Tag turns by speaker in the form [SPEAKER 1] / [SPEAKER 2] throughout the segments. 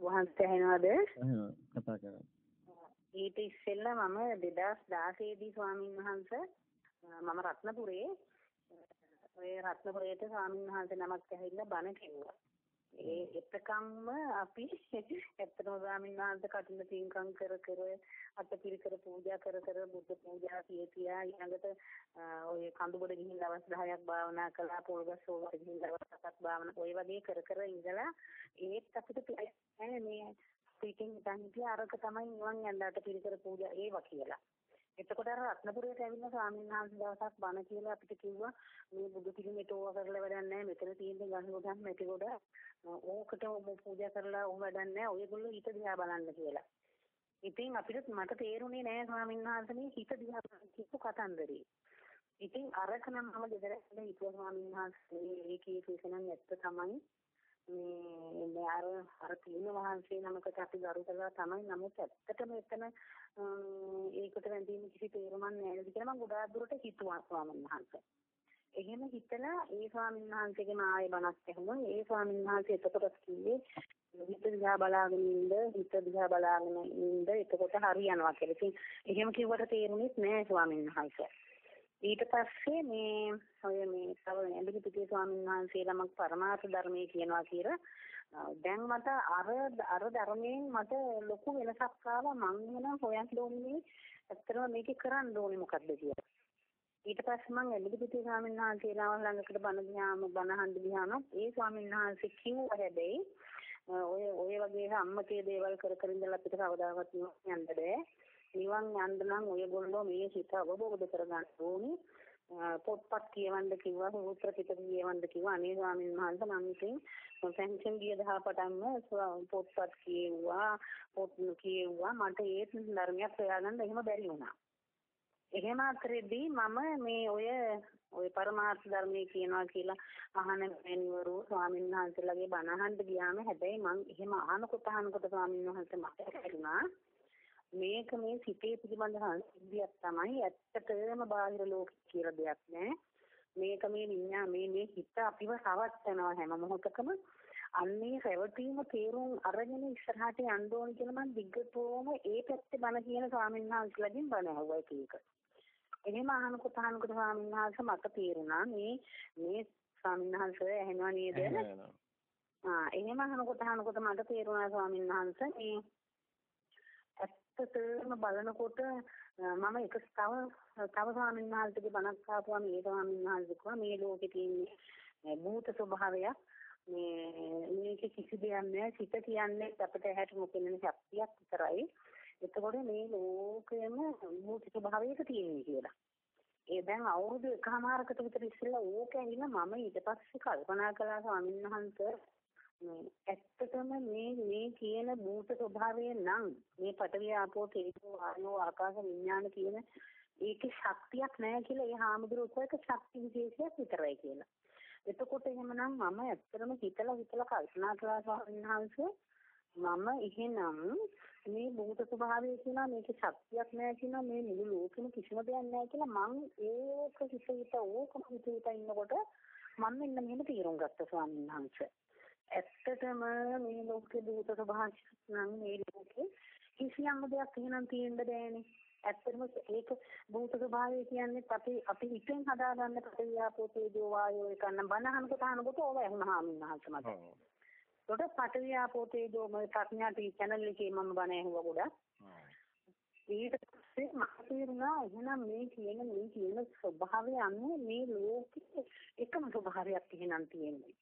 [SPEAKER 1] වහන්සේ ඇහෙනවද?
[SPEAKER 2] කතා කරා.
[SPEAKER 1] ඊට ඉස්සෙල්ලා මම 2016 දී ස්වාමින් වහන්සේ මම රත්නපුරේ ඔය රත්නපුරේට ස්වාමින් වහන්සේ නමක් ඇහිලා බණ කිව්වා. ඒ එතකම්ම අපි ඇත්තටම ස්වාමීන් වහන්සේ කටින පින්කම් කර කර අටපිරිකර පූජා කර කර බුද්ධ පූජා පියතියා ඊළඟට ඔය කඳුබඩ ගිහින් දවස් 10ක් භාවනා කළා පොල්ගස් වලට ගිහින් දවස් 7ක් භාවනා ඔය වගේ කර කර ඉඳලා ඒත් අපිට මේ පිටින් හිතන් හිටිය අරක තමයි නිවන් යන්න අටපිරිකර පූජා ඒවා කියලා එතකොට අර රත්නපුරයට ඇවිල්ලා ස්වාමීන් වහන්සේ දවසක් බණ කියලා අපිට කිව්වා මේ බුදු පිළිමයට ඕවා කරලා වැඩක් නැහැ මෙතන තියෙන ගහ ගොඩක් මැටි ගොඩ ඕකට පූජා කරලා ඕව වැඩක් නැහැ ඔයගොල්ලෝ ඊට දිහා බලන්න කියලා. ඉතින් අපිට මට තේරුනේ නෑ ස්වාමීන් වහන්සේ මේ හිත දිහා කියපු කතන්දරේ. ඉතින් අරක නම් මම ගෙදර ඉඳලා හිතුවා ස්වාමීන් වහන්සේ ඒකේ කේසනම් ඇත්ත තමයි. මේ අර අර පිළිම වහන්සේ නමකට අපි ගරු කරලා තමයි නමුත් ඇත්තටම එතන ඒකට වැඳීම කිසි තේරුමක් නැහැ කියලා මම ගොඩාක් දුරට හිතුවා ස්වාමීන් වහන්සේ. එහෙම හිතලා ඒ ස්වාමීන් වහන්සේගේ ආයේ බණක් ඇහුවා. ඒ ස්වාමීන් වහන්සේ එතකොට කිව්වේ හිත දිහා බලාගෙන ඉන්න හිත දිහා බලාගෙන ඉන්න එතකොට හරියනවා කියලා. ඉතින් එහෙම කිව්වට තේරුණෙත් නෑ ස්වාමීන් වහන්සේ. ඊට පස්සේ මේ ඔය මේ තව ඇඹිලි පිටිය ස්වාමීන් වහන්සේ ළමක් පරමාර්ථ ධර්මයේ කියනවා කියලා. දැන් මට අර අර ධර්මයෙන් මට ලොකු වෙනසක් ආවා. මං වෙන හොයන්න ඕනේ ඇත්තටම මේක කරන්න ඕනේ මොකද්ද කියලා. ඊට පස්සේ මම ඇඹිලි පිටිය ස්වාමීන් වහන්සේ ළඟකට බණ ගියාම බණ අහන්න ගියාම ඒ ස්වාමීන් වහන්සේ කිව්වා හැබැයි ඔය ඔය වගේ අම්මකේ දේවල් කර කර ඉඳලා අපිට කවදාවත් යන්න බෑ. නිවන් යන්න නම් ඔයගොල්ලෝ මේ සිත අවබෝධ කරගන්න ඕනේ. පොත්පත් කියවන්න කිව්වා සූත්‍ර පිටක කියවන්න කිව්වා අනේ ස්වාමීන් වහන්සේ මම ඉතින් පෙන්ෂන් ගිය දහහ පටන්ම පොත්පත් කියෙව්වා පොත් කියෙව්වා මට ඒ ධර්මයක් හොයාගන්න එහෙම බැරි වුණා. එහෙම අතරේදී මම මේ ඔය ඔය පරමාර්ථ ධර්මයේ කියනවා කියලා අහන මෙනිවරු ස්වාමීන් වහන්සේලාගේ බණ අහන්න ගියාම හැබැයි මම එහෙම අහනකොට අහනකොට ස්වාමීන් වහන්සේ මට හිතුණා මේක මේ සිතේ පිළිබඳ සංසිද්ධියක් තමයි ඇත්තටම බාහිර ලෝකෙ කියලා දෙයක් නෑ මේක මේ විඤ්ඤා මේ මේ හිත අපිව රවට්ටනවා හැම මොහොතකම අන්නේ රැවටීම තේරුම් අරගෙන ඉස්සරහට යන්න ඕන කියලා මම දිග්ගටම ඒ පැත්තේ බණ කියන ස්වාමීන් වහන්සේලාගෙන් බණ එක එක. එහෙම අහනකොට අහනකොට ස්වාමීන් වහන්සේ මට තේරුණා මේ මේ ස්වාමීන් වහන්සේ ඇහෙනවා නේද? ආ එහෙම අහනකොට අහනකොට මට තේරුණා ස්වාමීන් වහන්සේ මේ ඇත්තටම බලනකොට මම එක තව තව ස්වාමීන් වහන්සේගේ බණක් ආපුවම ඒ ස්වාමීන් වහන්සේ කිව්වා මේ ලෝකේ තියෙන භූත ස්වභාවයක්. මේ මේක කිසි දෙයක් නෑ සිත කියන්නේ අපිට ඇහැට මොකෙන්න ශක්තියක් විතරයි. එතකොට මේ ලෝකෙම භූත ස්වභාවයක තියෙන්නේ කියලා. ඒ දැන් අවුරුදු එකමාරකට විතර ඉස්සෙල්ලා ඕක ඇහිලා මම ඊට පස්සේ කල්පනා කළා ස්වාමීන් වහන්සේ. මේ ඇත්තටම මේ මේ කියන භූත ස්වභාවය නම් මේ පඨවි ආපෝ තේජෝ ආයෝ ආකාශ විඥාන කියන ඒකේ ශක්තියක් නැහැ කියලා ඒ හාමුදුරුවෝ එක ශක්ති විශේෂයක් විතරයි කියලා. එතකොට එහෙමනම් මම ඇත්තටම හිතලා හිතලා කල්පනා කළා ස්වාමීන් වහන්සේ මම එහෙනම් මේ භූත ස්වභාවය කියනවා මේකේ ශක්තියක් නැහැ කියනවා මේ මුළු ලෝකෙම කිසිම දෙයක් නැහැ කියලා මං ඒක හිත හිත ඕකම හිත හිත ඉන්නකොට මම මෙන්න මෙහෙම තීරුම් ගත්තා ස්වාමීන් වහන්සේ. ඇත්තටම මේ ලෝකේ භූත ස්වභාවයක් නම් මේ ලෝකේ කිසියම් දෙයක් එහෙනම් තියෙන්න බෑනේ. ඇත්තටම ඒක භූත ස්වභාවය කියන්නේ අපි අපි හිතෙන් හදාගන්න ප්‍රතිආපෝ තේජෝ වායෝ එක නම් බනහනකොට අහනකොට ඕවා එහෙමහාම ඉන්නහත් මට. ඒකට ප්‍රතිආපෝ තේජෝ මම ප්‍රඥා ටී channel එකේ මම බණ ඇහුවා ගොඩක්. ඊට පස්සේ මට තේරුණා එහෙනම් මේ කියන මේ කියන ස්වභාවය අනුව මේ ලෝකෙ එකම ස්වභාවයක් එහෙනම් තියෙන්නේ.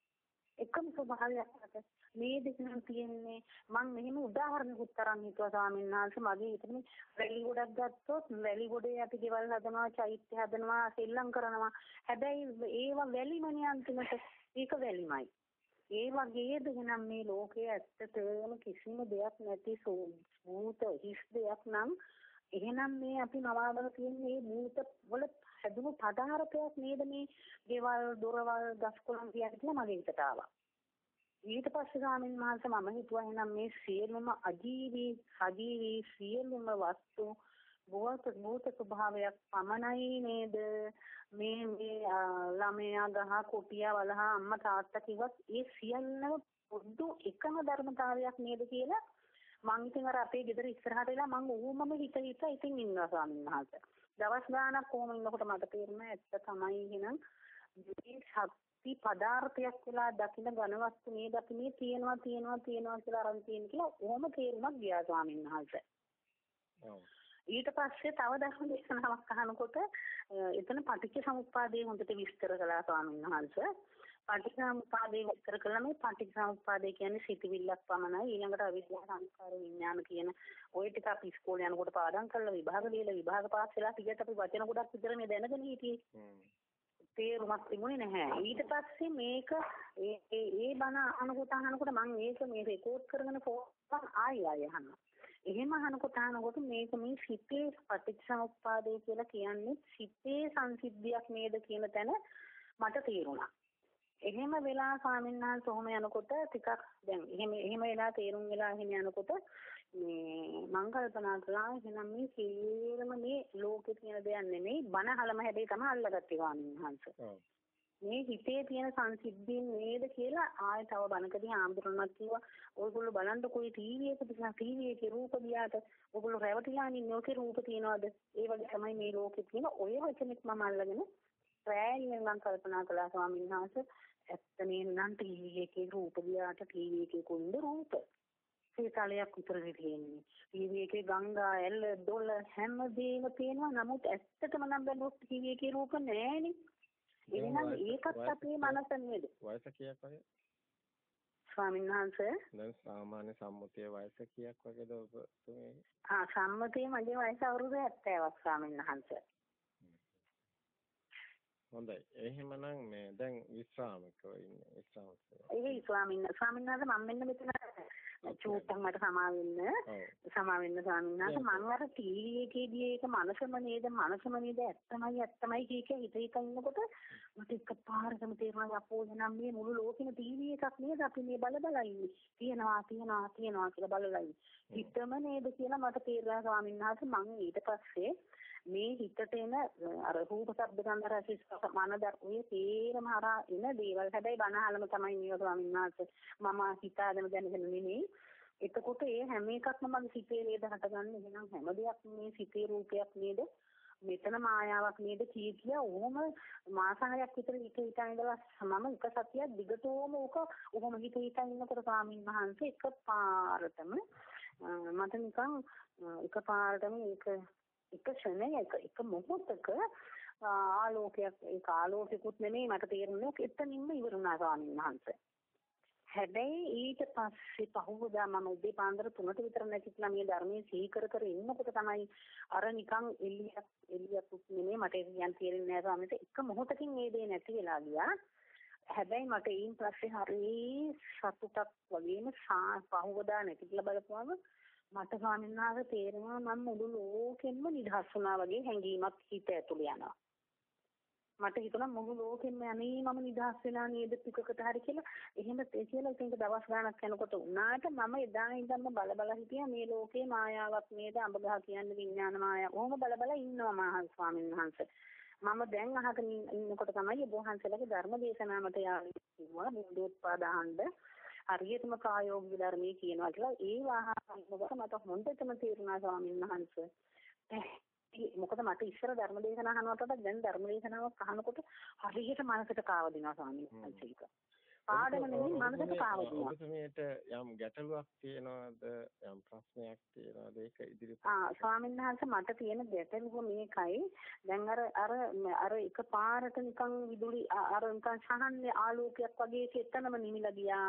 [SPEAKER 1] එකම ස්වභාවයක් අත මේ දෙක නම් තියෙන්නේ මම මෙහෙම උදාහරණයක් තරම් හිතුවා ස්වාමීන් වහන්සේ. මගේ හිතේ වැලි ගොඩක් ගත්තොත් වැලි ගොඩේ අපි ගෙවල් හදනවා චෛත්‍ය හදනවා සෙල්ලම් කරනවා. හැබැයි ඒවා වැලිමනේ අන්තිමට ඒක වැලිමයි. ඒ වගේද එහෙනම් මේ ලෝකයේ ඇත්තටම කිසිම දෙයක් නැති සූත හිස් දෙයක් නම් එහෙනම් මේ අපි නවාගෙන තියෙන මේ භූත වල හැදුණු පදාර්ථයක් නේද මේ දේවල් දොරවල් ගස්කොළන් කියලා මගේ හිතට ආවා. ඊට පස්සේ ගාමින් මහස මම හිතුවා එහෙනම් මේ සියලුම අජීවී සජීවී සියලුම වස්තු භූත භූත ස්වභාවයක් පමණයි නේද මේ මේ ළමයා ගහ කුටියා වලහා අම්මා තාත්තා කිව්වත් ඒ සියල්ලම පොදු එකම ධර්මතාවයක් නේද කියලා මං ඉතින් අර අපේ ගෙදර ඉස්සරහට වෙලා මං ඌමම හිත හිත ඉතින් ඉන්නවා ස්වාමීන් වහන්සේ. දවස් ගාණක් කොහොම ඉන්නකොට මට තේරුණා ඇත්ත තමයි එහෙනම් මේ ශක්ති පදාර්ථයක් වෙලා දකින්න ඝන වස්තු මේ දකින්නේ තියෙනවා තියෙනවා තියෙනවා කියලා අරන් තියෙන කියලා ඕම තේරුමක් ගියා ස්වාමීන් වහන්සේ. ඊට පස්සේ තව ධර්ම දේශනාවක් අහනකොට එතන පටිච්ච සමුප්පාදයේ හොඳට විස්තර කළා ස්වාමීන් වහන්සේ. පටිච්ච සමුප්පාදයේ විස්තර කළා මේ පටිච්ච සමුප්පාදය කියන්නේ සිතවිල්ලක් පමණයි. ඊළඟට අවිද්‍යාව සංස්කාර විඥාන කියන ওই ටික අපි ඉස්කෝලේ යනකොට පාඩම් කරලා විභාග දීලා විභාග පාස් වෙලා ටිකට අපි වචන ගොඩක් විතරනේ දැනගෙන හිටියේ. තේරුමක් තිබුණේ නැහැ. ඊට පස්සේ මේක ඒ ඒ බණ අහනකොට අහනකොට මම මේක මේ රෙකෝඩ් කරගෙන ෆෝන් ආයෙ ආයෙ අහනවා. එහෙම අහනකොට අහනකොට මේක මේ සිතේ පටිච්චසමුප්පාදය කියලා කියන්නේ සිතේ සංසිද්ධියක් නේද කියන තැන මට තේරුණා. එහෙම වෙලා ස්වාමීන් ඔහොම යනකොට ටිකක් දැන් එහෙම එහෙම වෙලා තේරුම් වෙලා එහෙම යනකොට මේ මං කල්පනා කළා එහෙනම් මේ සියලුම මේ ලෝකේ තියෙන දෙයක් නෙමෙයි බණ අහලම හැබැයි තමයි අල්ලගත්තේ ස්වාමීන් වහන්සේ. මේ හිතේ තියෙන සංසිද්ධීන් නේද කියලා ආයෙ තව බණකදී ආම්බුරණක් කිව්වා ඔයගොල්ලෝ බලන්න කොයි ටීවී එක දිහා ටීවී එකේ රූප දිහාට ඔයගොල්ලෝ රැවටිලා ඉන්නේ ඔකේ රූප තියනවාද? ඒ වගේ තමයි මේ ලෝකේ තියෙන ඔය වචනෙත් මම අල්ලගෙන රෑයින් මම කල්පනා කළා ස්වාමීන් වහන්සේ ඇත්ත නේනම් ටීවී එකේ රූප දිහාට ටීවී එකේ කුණ්ඩ රූප සීතලයක් විතරනේ තියෙන්නේ. ටීවී එකේ ගංගා ඇල්ල දොළ හැමදේම තියෙනවා. නමුත් ඇත්තටම නම් බැලුවොත් ටීවී එකේ රූප නැහැනේ. එහෙනම් ඒකත් අපේ මනස නේද?
[SPEAKER 2] වයස කීයක් වගේ?
[SPEAKER 1] ස්වාමීන් වහන්සේ
[SPEAKER 2] දැන් සාමාන්‍ය සම්මුතිය වයස කීයක් වගේද ඔබතුමේ?
[SPEAKER 1] ආ සම්මුතිය මගේ වයස අවුරුදු 70ක් ස්වාමීන් වහන්සේ.
[SPEAKER 2] හොඳයි. එහෙමනම් මේ දැන් විශ්‍රාමිකව ඉන්නේ විශ්‍රාමිකව.
[SPEAKER 1] ඒ ස්වාමීන් ස්වාමීන් වහන්සේ මම මෙන්න මෙතන චූට්ටක් මට සමා වෙන්න සමා වෙන්න ස්වාමීන් වහන්සේ මම අර ටීවී එකේදී ඒක මනසම නේද මනසම නේද ඇත්තමයි ඇත්තමයි කිය කිය හිත හිත ඉන්නකොට මට එකපාරටම තේරුණා අපෝ එනම් මේ මුළු ලෝකෙම ටීවී එකක් නේද? අපි මේ බල බල ඉන්නේ. තියනවා තියනවා තියනවා කියලා බලලා ඉන්නේ. හිතම නේද කියලා මට තේරුණා ස්වාමීන් වහන්සේ මම ඊට පස්සේ මේ හිතට එන අර රූප ශබ්ද ගන්ධ රස ස්පර්ශ මනදර ඔය තේරම හරහා එන දේවල්. හැබැයි බනහලම තමයි මේවා ස්වාමීන් වහන්සේ මම හිතාගෙන දැනගෙන නෙමෙයි. එතකොට ඒ හැම එකක්ම මගේ සිතේ නේද හටගන්නේ? එහෙනම් හැම දෙයක් මේ සිතේ රූපයක් නේද? මෙතන මායාවක් නේද? කී කිය ඕම මාස හයක් විතර හිත හිතා ඉඳලා මම එක සතියක් දිගටම ඕක ඔහොම හිත හිතා ඉන්නකොට ස්වාමීන් වහන්සේ එකපාරටම මට නිකන් එකපාරටම ඒක එක ක්ෂණයක එක මොහොතක ආලෝකයක් ඒ ආලෝකෙකුත් නෙමෙයි මට තේරුණේ එතනින්ම ඉවරුණා ස්වාමීන් වහන්සේ හැබැයි ඊට පස්සේ පහුවදා මම උදේ පාන්දර 3ට විතර නැගිටලා මේ ධර්මයේ සිහි කර කර ඉන්නකොට තමයි අර නිකන් එළියක් එළියක් නෙමෙයි මට කියන්න තේරෙන්නේ නැහැ ස්වාමීන් එක මොහොතකින් මේ දේ නැති වෙලා ගියා. හැබැයි මට ඊයින් පස්සේ හරි සතුටක් වගේම පහුවදා නැතිලා බලපුවම මට ස්වාමීන් වහන්සේ තේරෙනවා මම මුළු ලෝකෙම නිදහස් වුණා වගේ හැඟීමක් හිත ඇතුළේ යනවා. මට හිතුණා මුළු ලෝකෙම අනේ මම නිදහස් වෙලා නේද ටිකකට හරි කියලා. එහෙම ඒ කියලා ඉතින් දවස් ගාණක් යනකොට උනාට මම එදා ඉඳන්ම බල බල හිටියා මේ ලෝකේ මායාවක් නේද අඹ ගහ කියන්නේ විඥාන මායාව. ඔහොම බල බල ඉන්නවා මහා ස්වාමීන් වහන්සේ. මම දැන් අහගෙන ඉන්නකොට තමයි ඔබ වහන්සේලාගේ ධර්ම දේශනාව මට යාළුවා බුද්ධෝත්පාදාහඬ හරියටම ප්‍රායෝගික ධර්මයේ කියනවා කියලා ඒ වාහන මට හොඳටම තේරුණා ස්වාමීන් වහන්සේ. මොකද මට ඉස්සර ධර්ම දේශනා අහනවට වඩා දැන් ධර්ම දේශනාවක් අහනකොට හරියට මනසට කාවදිනවා ස්වාමීන් වහන්සේ. පාඩම නෙමෙයි මනසට කාවදිනවා.
[SPEAKER 2] ඔබතුමියට යම් ගැටලුවක් තියෙනවද? යම් ප්‍රශ්නයක් තියෙනවද? ඒක ඉදිරියට
[SPEAKER 1] ආ ස්වාමීන් වහන්සේ මට තියෙන ගැටලුව මේකයි. දැන් අර අර අර එක පාරට නිකන් විදුලි අර නිකන් සහන්නේ ආලෝකයක් වගේ එතනම නිමිලා ගියා.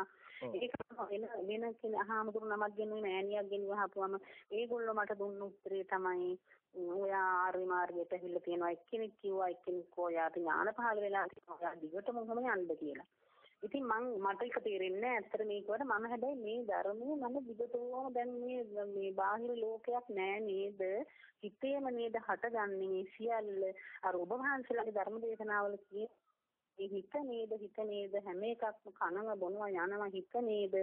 [SPEAKER 1] ඒක වෙන වෙන කෙනෙක් අහාමුදුරු නමක් ගෙනුවේ මෑණියක් ගෙනුවහපුවම ඒගොල්ලෝ මට දුන්න උත්තරේ තමයි ඔයා ආර්ය මාර්ගයට ඇවිල්ලා තියෙනවා. එක්කෙනෙක් කිව්වා එක්කෙනෙක් ඔයාට ඥාන පහළ වෙලා තියෙනවා. ඔයා දිගටම කොහොම යන්නද කියලා. ඉතින් මං මට ඒක තේරෙන්නේ නැහැ ඇත්තට මේකවට මම හැබැයි මේ ධර්මයේ මම විගතෝම දැන් මේ මේ බාහිර ලෝකයක් නෑ නේද? හිතේම නේද හටගන්නේ? මේ සියල්ල අර ඔබ වහන්සේලාගේ ධර්ම දේශනාවල කියන හිත නේද හිත නේද? හැම එකක්ම කනවා බොනවා යනවා හිත නේද?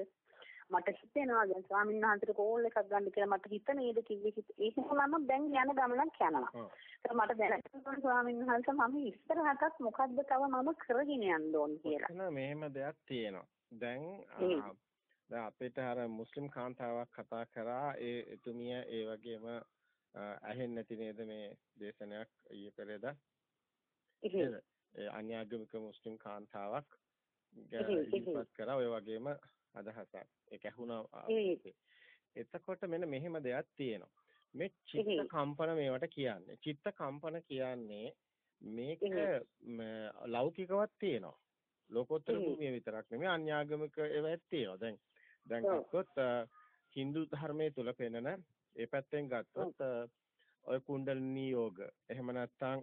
[SPEAKER 1] මට හිතෙනවා දැන් ස්වාමීන් වහන්සේට කෝල් එකක් ගන්න කියලා මට හිත නේද කිව්වේ ඒක මම දැන් යන ගමනක් යනවා. ඒක මට දැනගන්න ස්වාමීන් වහන්සේ මම ඉස්සරහටත් මොකද්ද තව මම කරගෙන යන්න ඕන කියලා.
[SPEAKER 2] එතන මෙහෙම දෙයක් තියෙනවා. දැන් දැන් අපිට අර මුස්ලිම් කාන්තාවක් කතා කරා ඒ එතුමිය ඒ වගේම ඇහෙන්නේ නැති නේද මේ දේශනයක් ඊයේ පෙරේදා ඒ අන්‍යාගමික මුස්ලිම් කාන්තාවක් ඉදිරිපත් කරා. ඔය වගේම අදහසක්. ඒක ඇහුණා එතකොට මෙන්න මෙහෙම දෙයක් තියෙනවා. මේ චිත්ත කම්පන මේවට කියන්නේ. චිත්ත කම්පන කියන්නේ මේක ලෞකිකවත් තියෙනවා. ලෝකෝත්තර භූමිය විතරක් නෙමෙයි අන්‍යාගමික ඒවාත් තියෙනවා. දැන් දැන් ගත්තොත් Hindu ධර්මයේ තුල පෙනෙන ඒ පැත්තෙන් ගත්තොත් ඔය කුණ්ඩලිනී යෝග. එහෙම නැත්නම්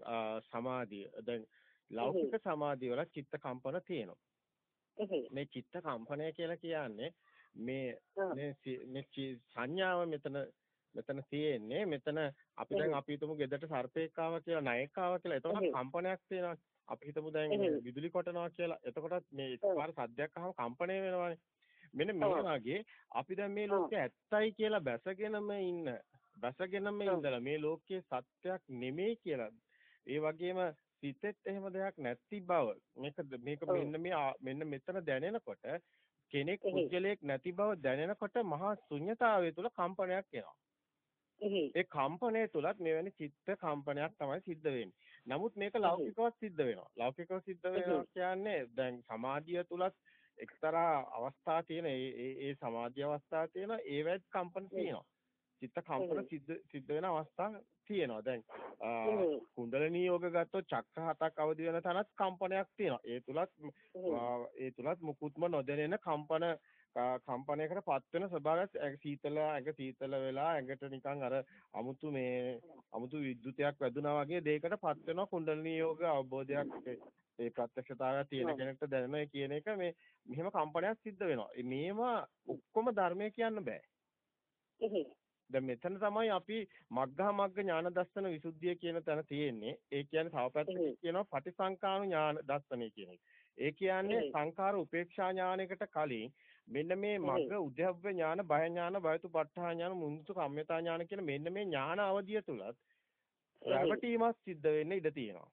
[SPEAKER 2] සමාධිය. දැන් ලෞකික සමාධිය වල චිත්ත කම්පන තියෙනවා මේ චිත්ත කම්පනය කියලා කියන්නේ මේ මේ සංඥාව මෙතන මෙතන තියෙන්නේ. මෙතන අපි දැන් අපි හිතමු ගෙදරට සර්පෙක් ආවා කියලා නයෙක් ආවා කියලා. එතකොට කම්පනයක් තියෙනවා. අපි හිතමු දැන් විදුලි කොටනවා කියලා. එතකොටත් මේ එකපාර සද්දයක් අහම කම්පණය වෙනවානේ. මෙන්න මේ වගේ අපි දැන් මේ ලෝකේ ඇත්තයි කියලා බැසගෙනම ඉන්න බැසගෙනම ඉඳලා මේ ලෝකයේ සත්‍යයක් නෙමෙයි කියලා. ඒ වගේම සිතෙත් එහෙම දෙයක් නැති බව. මේක මේක මෙන්න මේ මෙන්න මෙතන දැනෙනකොට කෙනෙක් කුජලයක් නැති බව දැනෙනකොට මහා ශුන්්‍යතාවය තුළ කම්පනයක් එනවා. ඒ කම්පනය තුලත් මෙවැනි චිත්ත කම්පනයක් තමයි සිද්ධ වෙන්නේ. නමුත් මේක ලෞකිකවත් සිද්ධ වෙනවා. ලෞකිකව සිද්ධ වෙනවා කියන්නේ දැන් සමාධිය තුලත් එක්තරා අවස්ථා තියෙන ඒ ඒ සමාධි අවස්ථා තියෙන ඒවත් කම්පන තියෙනවා. චිත්ත කම්පන සිද්ධ සිද්ධ වෙන අවස්ථා තියෙනවා. දැන් කුණ්ඩලිනී යෝග ගත්තොත් චක්‍ර හතක් අවදි වෙන තැනත් කම්පනයක් තියෙනවා. ඒ තුලත් ඒ තුලත් මුකුත්ම නොදැනෙන කම්පන කම්පනයකට පත් වෙන ස්වභාවයක් සීතල ඇඟ සීතල වෙලා ඇඟට නිකන් අර අමුතු මේ අමුතු විද්‍යුතයක් වැදුනා වගේ දෙයකට පත් වෙනවා කුණ්ඩලිනී යෝග අවබෝධයක් ඒ ප්‍රත්‍යක්ෂතාවය තියෙන කෙනෙක්ට දැනෙනවා කියන එක මේ මෙහෙම කම්පනයක් සිද්ධ වෙනවා. මේවා ඔක්කොම ධර්මය කියන්න බෑ. දැන් මෙතන තමයි අපි මග්ගහ මග්ග ඥාන දස්සන විසුද්ධිය කියන තැන තියෙන්නේ. ඒ කියන්නේ තව කියනවා පටිසංකාණු ඥාන දස්සනය කියන එක. ඒ කියන්නේ සංඛාර උපේක්ෂා ඥානයකට කලින් මෙන්න මේ මග්ග උද්‍යව්‍ය ඥාන, බය ඥාන, බයතු ප ဋ ාණ ඥාන, මුංජිතු කම්මතා ඥාන කියන මෙන්න මේ ඥාන අවධිය තුලත් රැවටීමක් සිද්ධ වෙන්න ඉඩ තියෙනවා.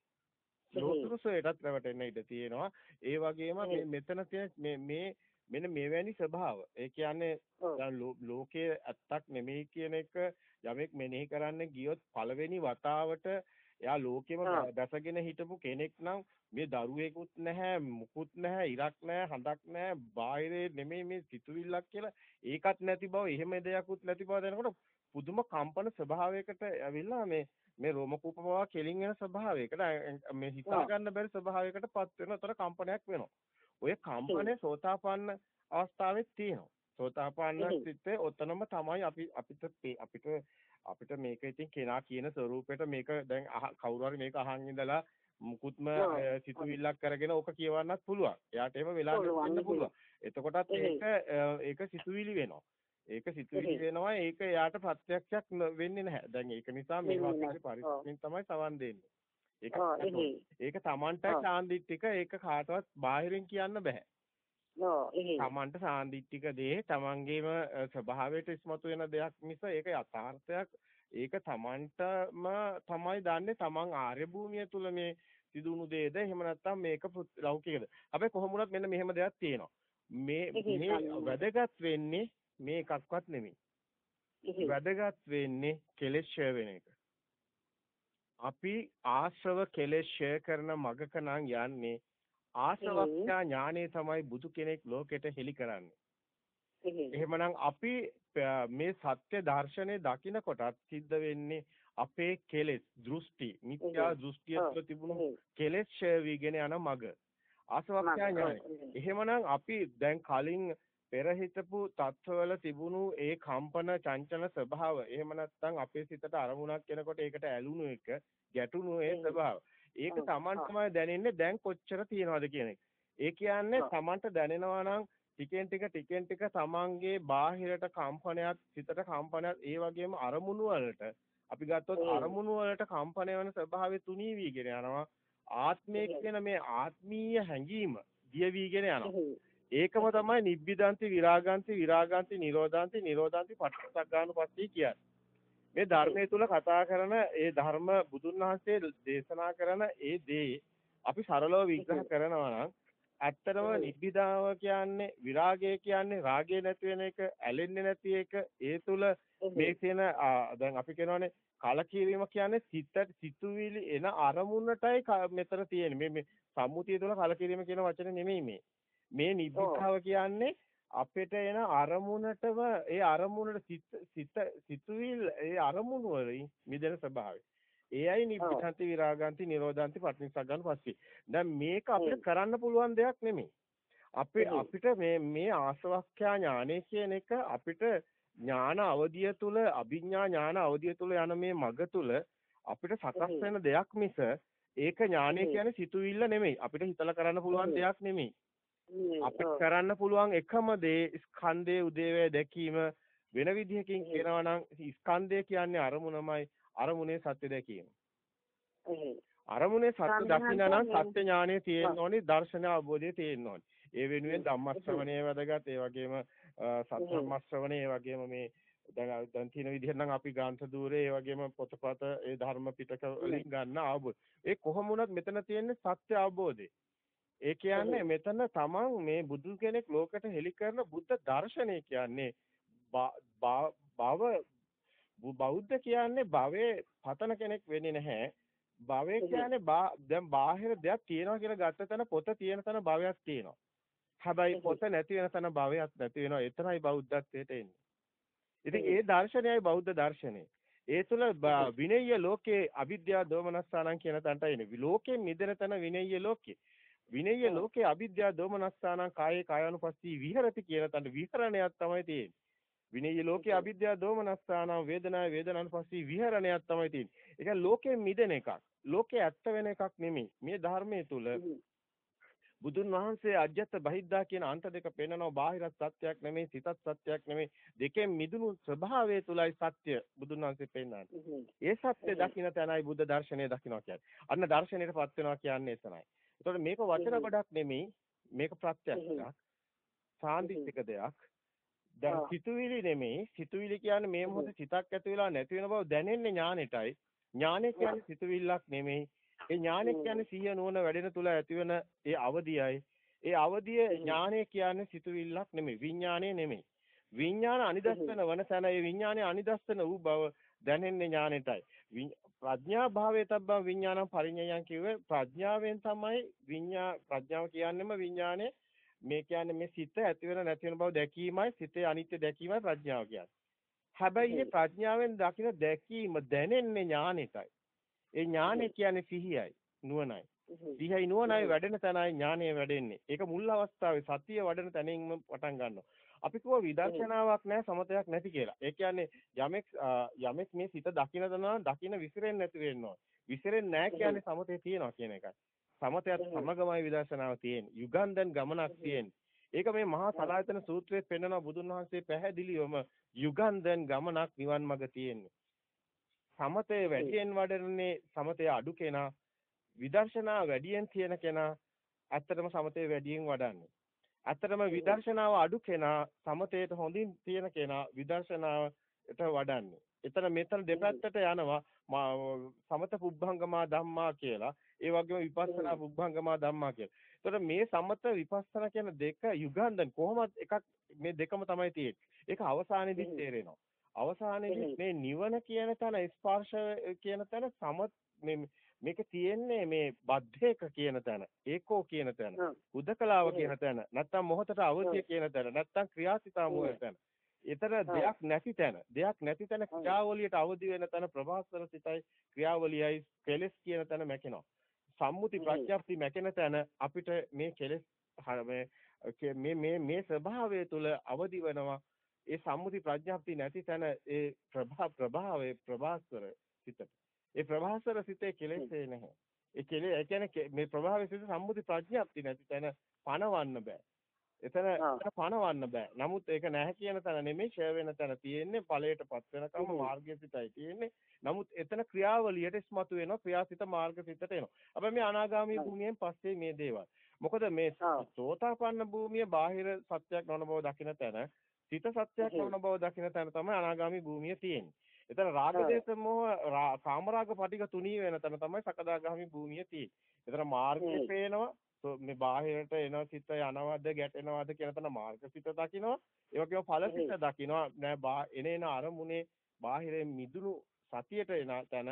[SPEAKER 2] ලෝතුරුසයටත් රැවටෙන්න ඉඩ තියෙනවා. ඒ වගේම මෙතන තියෙන මේ මේ මෙන්න මෙවැනි ස්වභාව. ඒ කියන්නේ දැන් ලෝකයේ ඇත්තක් නෙමෙයි කියන එක යමෙක් මෙනෙහි කරන්න ගියොත් පළවෙනි වතාවට එයා ලෝකෙම දැසගෙන හිටපු කෙනෙක් නම් මේ දරුවෙකුත් නැහැ මුකුත් නැහැ ඉරක් නැහැ හඳක් නැහැ බාහිරේ නෙමෙයි මේ සිතුවිල්ලක් කියලා ඒකත් නැති බව එහෙම දෙයක්වත් නැති බව දැනකොට පුදුම කම්පන ස්වභාවයකට ඇවිල්ලා මේ මේ රෝම කූපමවා කෙලින් වෙන ස්වභාවයකට මේ හිතා ගන්න බැරි ස්වභාවයකටපත් වෙන උතර කම්පනයක් වෙනවා. ඔය කම්පනේ සෝතාපන්න අවස්ථාවෙත් තියෙනවා. සෝතාපන්න සිත්තේ ඔතනම තමයි අපි අපිට අපිට අපිට මේක ඉතින් කෙනා කියන ස්වරූපෙට මේක දැන් කවුරු හරි මේක අහන් ඉඳලා මුකුත්ම සිතුවිල්ලක් කරගෙන ඕක කියවන්නත් පුළුවන්. එයාට එහෙම වෙලා දෙන්න පුළුවන්. එතකොටත් ඒක ඒක සිතුවිලි වෙනවා. ඒක සිතුවිලි වෙනවා ඒක එයාට ප්‍රත්‍යක්ෂයක් වෙන්නේ නැහැ. දැන් ඒක නිසා මේ වාක්‍යයේ පරිස්සමින් තමයි සවන් දෙන්නේ. ඒක ඒක Tamanට සාන්දිටික ඒක කාටවත් බාහිරින් කියන්න බෑ. තමන්ට සාන්දිටික දේ තමන්ගේම ස්වභාවයට ඉස්මතු වෙන දෙයක් මිස ඒක යථාර්ථයක්. ඒක තමන්ටම තමයි දන්නේ තමන් ආර්ය භූමිය තුල මේ සිදුණු දේද? එහෙම නැත්නම් මේක ලෞකිකද? හැබැයි කොහොම වුණත් මෙන්න මෙහෙම දෙයක් තියෙනවා. මේ මේ වැදගත් වෙන්නේ මේ එකක්වත් නෙමෙයි. වැදගත් වෙන්නේ කෙලෙස් වෙන එක. අපි ආශ්‍රව කෙලෙස් ෂය කරන මගක නම් යන්නේ. ආශ්‍රවඥා ඥානෙ තමයි බුදු කෙනෙක් ලෝකෙට හෙළි කරන්නේ. එහෙමනම් අපි මේ සත්‍ය දර්ශනේ දකින කොටත් සිද්ධ වෙන්නේ අපේ කෙලෙස් දෘෂ්ටි මිත්‍යා දෘෂ්ටිය තුළ තිබුණු කෙලෙස් ෂය වීගෙන යන මග. ආසවක්ඛ්‍යා ඥානයි. එහෙමනම් අපි දැන් කලින් පෙර හිතපු තත්වවල තිබුණු ඒ කම්පන චංචල ස්වභාව එහෙම නැත්නම් අපේ සිතට අරමුණක් එනකොට ඒකට ඇලුණු එක ගැටුණු ඒ ස්වභාව. ඒක Taman තමයි දැනෙන්නේ දැන් කොච්චර තියනවද කියන එක. ඒ කියන්නේ Tamanට දැනෙනවා නම් ටිකෙන් ටික ටිකෙන් ටික Tamanගේ බාහිරට කම්පනයක් සිතට කම්පනයක් ඒ වගේම අරමුණු වලට අපි ගත්තොත් අරමුණු වලට කම්පන වෙන ස්වභාවය තුනී වීගෙන යනවා. ආත්මය කියන මේ ආත්මීය හැඟීම දිය වීගෙන යනවා ඒකම තමයි නිබ්බිදන්ති විරාගන්ති විරාගන්ති නිරෝධාන්ති නිරෝධාන්ති පටිච්චසග්ගානුපස්සී කියන්නේ. මේ ධර්මයේ තුල කතා කරන ඒ ධර්ම බුදුන් වහන්සේ දේශනා කරන ඒ දේ අපි සරලව විග්‍රහ කරනවා නම් ඇත්තටම නිබ්බිදාව කියන්නේ විරාගය කියන්නේ රාගය නැති වෙන එක, ඇලෙන්නේ නැති එක, ඒ තුල මේ තියෙන දැන් අපි කියනවානේ කලකිරීම කියන්නේ සිතට සිතුවිලි එන අරමුණටයි මෙතන තියෙන්නේ. මේ මේ සම්මුතිය තුළ කලකිරීම කියන වචනේ නෙමෙයි මේ. මේ නිබ්බිදාව කියන්නේ අපිට එන අරමුණටම ඒ අරමුණට සිත සිත සිතුවිල් ඒ අරමුණු වලින් මිදෙන ස්වභාවය. ඒයි නිබ්බිතන්ති විරාගන්ති නිරෝධන්ති පටිනිස්සග්ගන් පස්සේ. දැන් මේක අපිට කරන්න පුළුවන් දෙයක් නෙමෙයි. අපේ අපිට මේ මේ ආසවක්ඛ්‍යා ඥානය කියන එක අපිට ඥාන අවධිය තුල අභිඥා ඥාන අවධිය තුල යන මේ මග තුල අපිට සකස් වෙන දෙයක් මිස ඒක ඥානය කියන්නේ සිතුවිල්ල නෙමෙයි. අපිට හිතලා කරන්න පුළුවන් දෙයක් නෙමෙයි. අපිට කරන්න පුළුවන් එකම දේ ස්කන්ධයේ උදේවැය දැකීම වෙන විදිහකින් කියනවා නම් ස්කන්ධය කියන්නේ අරමුණමයි අරමුණේ සත්‍ය දැකීම. අරමුණේ සත්‍ය දකින්න නම් සත්‍ය ඥානය තියෙන්න ඕනේ දර්ශන අවබෝධය තියෙන්න ඕනේ. ඒ වෙනුවෙන් ධම්මශ්‍රවණය වැදගත් ඒ වගේම සත්‍යමශ්‍රවණය ඒ වගේම මේ දැන් දැන් තියෙන විදිහට නම් අපි ගාන්ත දූරේ ඒ වගේම පොතපත ඒ ධර්ම පිටක වලින් ගන්න අවබෝධ. ඒ කොහොම වුණත් මෙතන තියෙන්නේ සත්‍ය අවබෝධය. ඒ කියන්නේ මෙතන තමන් මේ බුදු කෙනෙක් ලෝකයට හෙළි කරන බුද්ධ දර්ශනය කියන්නේ භව බෞද්ධ කියන්නේ භවයේ පතන කෙනෙක් වෙන්නේ නැහැ. භවය කියන්නේ දැන් බාහිර දෙයක් තියෙනවා කියලා ගත්ත තැන පොත තියෙන තැන භවයක් තියෙනවා. හැබැයි පොත නැති වෙන තැන භවයක් නැති වෙනවා. එතරයි බෞද්ධත්වයට එන්නේ. ඉතින් ඒ දර්ශනයයි බෞද්ධ දර්ශනය. ඒ තුළ විනය්‍ය ලෝකේ අවිද්‍යාව දෝමනස්සානං කියන තැනට එන්නේ. ලෝකෙන් මිදෙන තැන විනය්‍ය ලෝකේ. විනය්‍ය ලෝකේ අවිද්‍යාව දෝමනස්සානං කායේ කායानुපස්සී විහෙරති කියන තැන විහරණයක් තමයි තියෙන්නේ. විනය්‍ය ලෝකේ අවිද්‍යාව දෝමනස්සානං වේදනාය වේදනානුපස්සී විහරණයක් තමයි තියෙන්නේ. ඒක ලෝකෙන් මිදෙන එකක්. ලෝකේ ඇත්ත වෙන එකක් නෙමෙයි. මේ ධර්මයේ තුල බුදුන් වහන්සේ අජ්‍යත් බහිද්දා කියන අන්ත දෙක පෙන්නනවා බාහිරත් සත්‍යයක් නෙමෙයි සිතත් සත්‍යයක් නෙමෙයි දෙකෙන් මිදුණු ස්වභාවය තුලයි සත්‍ය බුදුන් වහන්සේ පෙන්නන්නේ. ඒ සත්‍ය දකින්න තැනයි බුද්ධ දර්ශනය දකින්නවා කියන්නේ. අන්න දර්ශනයටපත් වෙනවා කියන්නේ එතනයි. ඒතකොට මේක වචන ගොඩක් නෙමෙයි. මේක ප්‍රත්‍යක්ෂයක්. සාන්දිටික දෙයක්. දැන් සිතුවිලි නෙමෙයි. සිතුවිලි කියන්නේ මේ මොහොතේ සිතක් ඇති වෙලා නැති වෙන බව දැනෙන්නේ ඥානෙටයි. ඥානෙ කියන්නේ සිතුවිල්ලක් නෙමෙයි. ඒ ඥානෙ කියන්නේ සිහිය නුවණ වැඩෙන තුල ඇතිවන ඒ අවදියයි. ඒ අවදිය ඥානය කියන්නේ සිතුවිල්ලක් නෙමෙයි. විඥානය නෙමෙයි. විඥාන අනිදස්සන වන සැන ඒ විඥානයේ අනිදස්සන වූ බව දැනෙන්නේ ඥානෙටයි. ප්‍රඥා භාවයේ තබ්බම් විඥානම් පරිඤ්ඤයන් කිව්වේ ප්‍රඥාවෙන් තමයි විඥා ප්‍රඥාව කියන්නේම විඥානේ මේ කියන්නේ මේ සිත ඇති වෙන නැති වෙන බව දැකීමයි සිතේ අනිත්‍ය දැකීමයි ප්‍රඥාව කියන්නේ. හැබැයි මේ ප්‍රඥාවෙන් දකින දැකීම දැනෙන්නේ ඥානෙටයි. ඒ ඥානය කියන්නේ සිහියයි නුවණයි. සිහියයි නුවණයි වැඩෙන තැනයි ඥානය වැඩෙන්නේ. ඒක මුල් අවස්ථාවේ සතිය වඩන තැනින්ම පටන් ගන්නවා. අපි කිව්වා විදර්ශනාවක් නැහැ සමතයක් නැති කියලා. ඒ කියන්නේ යමෙක් යමෙක් මේ සිත දකින්න දනවා දකින්න විසිරෙන්නේ නැති වෙනවා. විසිරෙන්නේ නැහැ කියන්නේ සමතේ තියනවා කියන එකයි. සමතයත් සමගමයි විදර්ශනාව තියෙන්නේ. යුගන්ධන් ගමනක් තියෙන්නේ. ඒක මේ මහා සලායතන සූත්‍රයේ පෙන්වන බුදුන් වහන්සේ පැහැදිලිවම යුගන්ධන් ගමනක් නිවන් මඟ තියෙන්නේ. සමතේ වැඩියෙන් වඩන්නේ සමතේ අඩු කෙනා විදර්ශනා වැඩියෙන් තියෙන කෙනා ඇත්තටම සමතේ වැඩියෙන් වඩන්නේ. ඇත්තටම විදර්ශනාව අඩු කෙනා සමතේට හොඳින් තියෙන කෙනා විදර්ශනාවට වඩන්නේ. එතන මෙතන දෙපැත්තට යනවා සමත පුබ්බංගමා ධම්මා කියලා. ඒ වගේම විපස්සනා පුබ්බංගමා ධම්මා කියලා. එතකොට මේ සමත විපස්සනා කියන දෙක යුගන්ධන් කොහොමද එකක් මේ දෙකම තමයි තියෙන්නේ. ඒක අවසානයේදී තේරෙනවා. අවසානයේදී මේ නිවන කියන තැන ස්පර්ශ කියන තැන සම මේ මේක තියෙන්නේ මේ බද්ධේක කියන තැන ඒකෝ කියන තැන උදකලාව කියන තැන නැත්තම් මොහතට අවධිය කියන තැන නැත්තම් ක්‍රියාසිතාමුව තැන. ඊතර දෙයක් නැති තැන දෙයක් නැති තැන ක්‍රියාවලියට අවදි වෙන තැන ප්‍රභාස්වර සිතයි ක්‍රියාවලියයි කෙලස් කියන තැන මැකෙනවා. සම්මුති ප්‍රඥාප්ති මැකෙන තැන අපිට මේ කෙලස් මේ මේ මේ ස්වභාවය තුළ අවදි වෙනවා. ඒ සම්මුති ප්‍රඥාප්ති නැති තැන ඒ ප්‍රභා ප්‍රභාවයේ ප්‍රභාස්වර සිතට. ඒ ප්‍රභාස්වර සිතේ කෙලෙසේ නැහැ. ඒ කෙලෙ ඒ කියන්නේ මේ ප්‍රභාවයේ සිත සම්මුති ප්‍රඥාප්ති නැති තැන පණවන්න බෑ. එතන පණවන්න බෑ. නමුත් ඒක නැහැ කියන තැන නෙමෙයි ෂය වෙන තැන තියෙන්නේ ඵලයටපත් වෙනකම් මාර්ගය සිතයි තියෙන්නේ. නමුත් එතන ක්‍රියාවලියට ඉස්මතු වෙනවා ක්‍රියාසිත මාර්ගසිතට එනවා. අපේ මේ අනාගාමී භූමියෙන් පස්සේ මේ දේවල්. මොකද මේ සෝතාපන්න භූමිය බාහිර සත්‍යයක් නොවන බව දකින තැන සිත සත්‍යයක් වන බව දකින තැන තමයි අනාගාමි භූමිය තියෙන්නේ. එතන රාග දේශ මොහ කාමරාග පටික තුනී වෙන තැන තමයි සකදාගාමි භූමිය තියෙන්නේ. එතන මාර්ගය පේනවා. මේ බාහිරට එන සිත යනවද ගැටෙනවද කියන තන මාර්ග සිත දකින්නවා ඒ වගේම ඵල සිත දකින්නවා නෑ එනේන අරමුණේ බාහිරෙන් මිදුණු සතියට එන තැන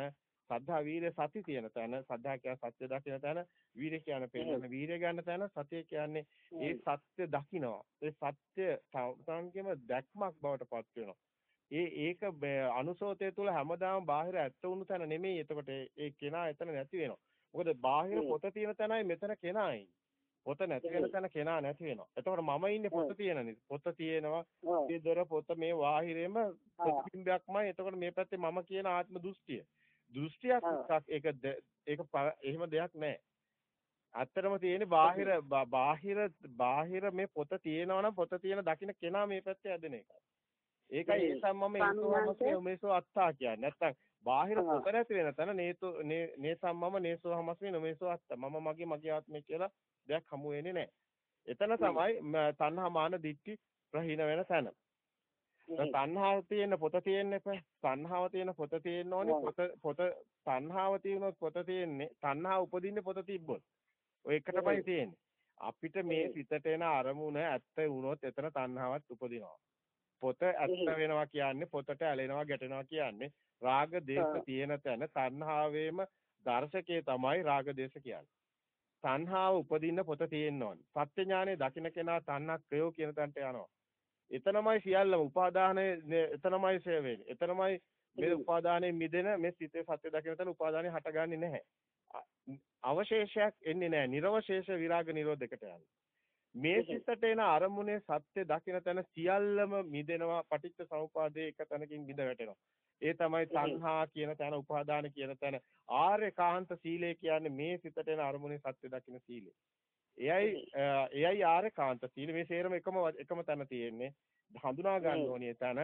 [SPEAKER 2] සද්ධා වීර්ය සති තියෙන තැන සද්ධා කියන සත්‍ය දකින තැන වීර්ය කියන පෙන්නන වීර්ය ගන්න තැන සතිය කියන්නේ ඒ සත්‍ය දකිනවා. ඒ සත්‍ය සංකේම දැක්මක් බවට පත් වෙනවා ඒ ඒක අනුසෝතය තුළ හැමදාම බාහිර ඇත්ත වුණු තැන නෙමෙයි එතකොට ඒ කෙනා එතන නැති වෙනවා මොකද බාහිර පොත තියෙන තැනයි මෙතන කෙනා පොත නැති වෙන තැන කෙනා නැති වෙනවා. එතකොට මම ඉන්නේ පොත තියෙන පොත තියෙනවා. මේ දොර පොත මේ වාහිරෙම ප්‍රතිබිම්බයක්මයි. එතකොට මේ පැත්තේ මම කියන ආත්ම දෘෂ්ටිය. දෘෂ්ටියක් ඒක ඒක එහෙම දෙයක් නැහැ. ඇත්තටම තියෙන්නේ බාහිර බාහිර බාහිර මේ පොත තියෙනවා නම් පොත තියෙන දකින්න කෙනා මේ පැත්තේ ඇදෙන එකයි. ඒකයි ඒ සම්මම ඒසෝමස්මේ මේසෝ අත්තා කියන්නේ. නැත්තම් බාහිර පොත නැති වෙන තැන නේතු නේ සම්මම නේසෝ හමස්මේ නමේසෝ අත්තා. මම මගේ මගේ ආත්මය කියලා දෙයක් හමු වෙන්නේ නැහැ. එතන තමයි තණ්හා මාන දික්ටි ප්‍රහීන වෙන තැන. තණ්හාව තියෙන පොත තියෙන්න. තණ්හාව තියෙන පොත තියෙන්න ඕනේ. පොත පොත තණ්හාව තියෙනොත් පොත තියෙන්නේ. තණ්හාව උපදින්නේ පොත තිබ්බොත්. ඔය එකටමයි තියෙන්නේ. අපිට මේ සිතට එන අරමුණ ඇත්ත වුණොත් එතන තණ්හාවක් උපදිනවා. පොත ඇත්ත වෙනවා කියන්නේ පොතට ඇලෙනවා ගැටෙනවා කියන්නේ රාග දේශ තියෙන තැන තණ්හාවේම දර්ශකයේ තමයි රාග දේශ කියන්නේ. තණ්හාව උපදින්න පොත තියෙන්න ඕනේ. සත්‍ය ඥානෙ දකින්න කෙනා තණ්හක්‍රයෝ කියන තැනට යනවා. එතනමයි සියල්ලම උපාදානයේ එතනමයි ෂේ වෙන්නේ. එතනමයි මේ උපාදානයේ මිදෙන මේ සිතේ සත්‍ය දකින තැන උපාදානය හටගන්නේ නැහැ. අවශේෂයක් එන්නේ නැහැ. නිර්වශේෂ විරාග නිරෝධයකට යන්නේ. මේ සිතට එන අරමුණේ සත්‍ය දකින තැන සියල්ලම මිදෙනවා පටිච්ච සමුපාදයේ එක තැනකින් මිද වැටෙනවා. ඒ තමයි සංහා කියන තැන උපාදාන කියන තැන. ආර්යකාන්ත සීලය කියන්නේ මේ සිතට එන අරමුණේ සත්‍ය දකින සීලය. එයයි එයයි ආරකාන්ත සීල මේ සේරම එකම එකම තැන තියෙන්නේ. හඳුනා ගන්න ඕනේ තැන.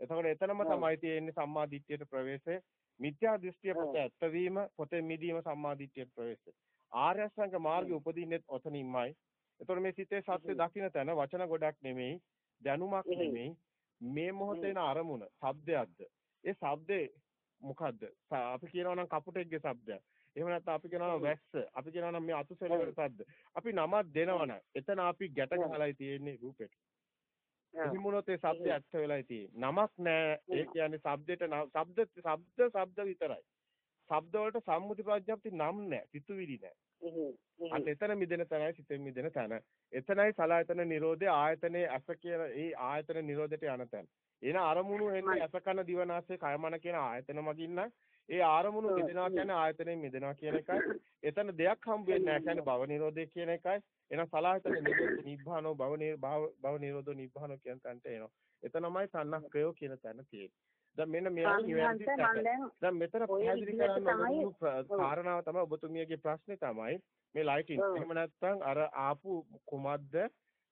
[SPEAKER 2] එතකොට එතනම තමයි තියෙන්නේ සම්මා දිට්ඨියට ප්‍රවේශය. මිත්‍යා දෘෂ්ටිය පොත ඇත්තවීම පොතේ මිදීම සම්මා දිට්ඨියට ප්‍රවේශය. ආර්ය අෂ්ටාංග මාර්ගය උපදින්නේ ඔතනින්මයි එතකොට මේ සිතේ සත්‍ය දකින්න තැන වචන ගොඩක් නෙමෙයි, දැනුමක් නෙමෙයි. මේ මොහොතේන අරමුණ, ශබ්දයක්ද? ඒ ශබ්දේ මොකද්ද? අපි කියනවා නම් කපුටෙක්ගේ ශබ්දයක්. එහෙම නැත්නම් අපි කියනවා වැස්ස, අපි කියනවා නම් මේ අතුසෙල ශබ්ද. අපි නමක් දෙනවනම් එතන අපි ගැට ගහලායි තියෙන්නේ රූපෙට. එහෙම වුණොත් ඒ ශබ්දය ඇත්ත වෙලායි තියෙන්නේ. නමක් නෑ. ඒ කියන්නේ ශබ්දෙට ශබ්ද ශබ්ද ශබ්ද විතරයි. ශබ්ද වලට සම්මුති ප්‍රඥප්ති නම් නෑ. සිතුවිලි නෑ. අන්න එතන මිදෙන තැනයි සිතෙන් මිදෙන තැන. එතනයි සලායතන නිරෝධය ආයතනයේ අස කියන ඒ ආයතන නිරෝධයට යන තැන. එන අරමුණු එන්නේ අස කන දිවනාසය කයමන කියන ආයතන මගින් ඒ ආරමුණු මිදෙනවා කියන්නේ ආයතනයෙන් මිදෙනවා කියන එකයි. එතන දෙයක් හම්බ වෙන්නේ නැහැ කියන්නේ භව නිරෝධය කියන එකයි. එහෙනම් සලායතන නිරෝධ නිබ්බානෝ භව භව නිරෝධෝ නිබ්බානෝ කියන තැනට එනවා. එතනමයි සන්නක්කයෝ කියන තැන තියෙන්නේ. දැන් මෙන්න මෙයා නිවැරදි දැන් මෙතන පැහැදිලි කරන්න කාරණාව තමයි ඔබතුමියගේ ප්‍රශ්නේ තමයි මේ ලයිටින්. එහෙම නැත්නම් අර ආපු කුමද්ද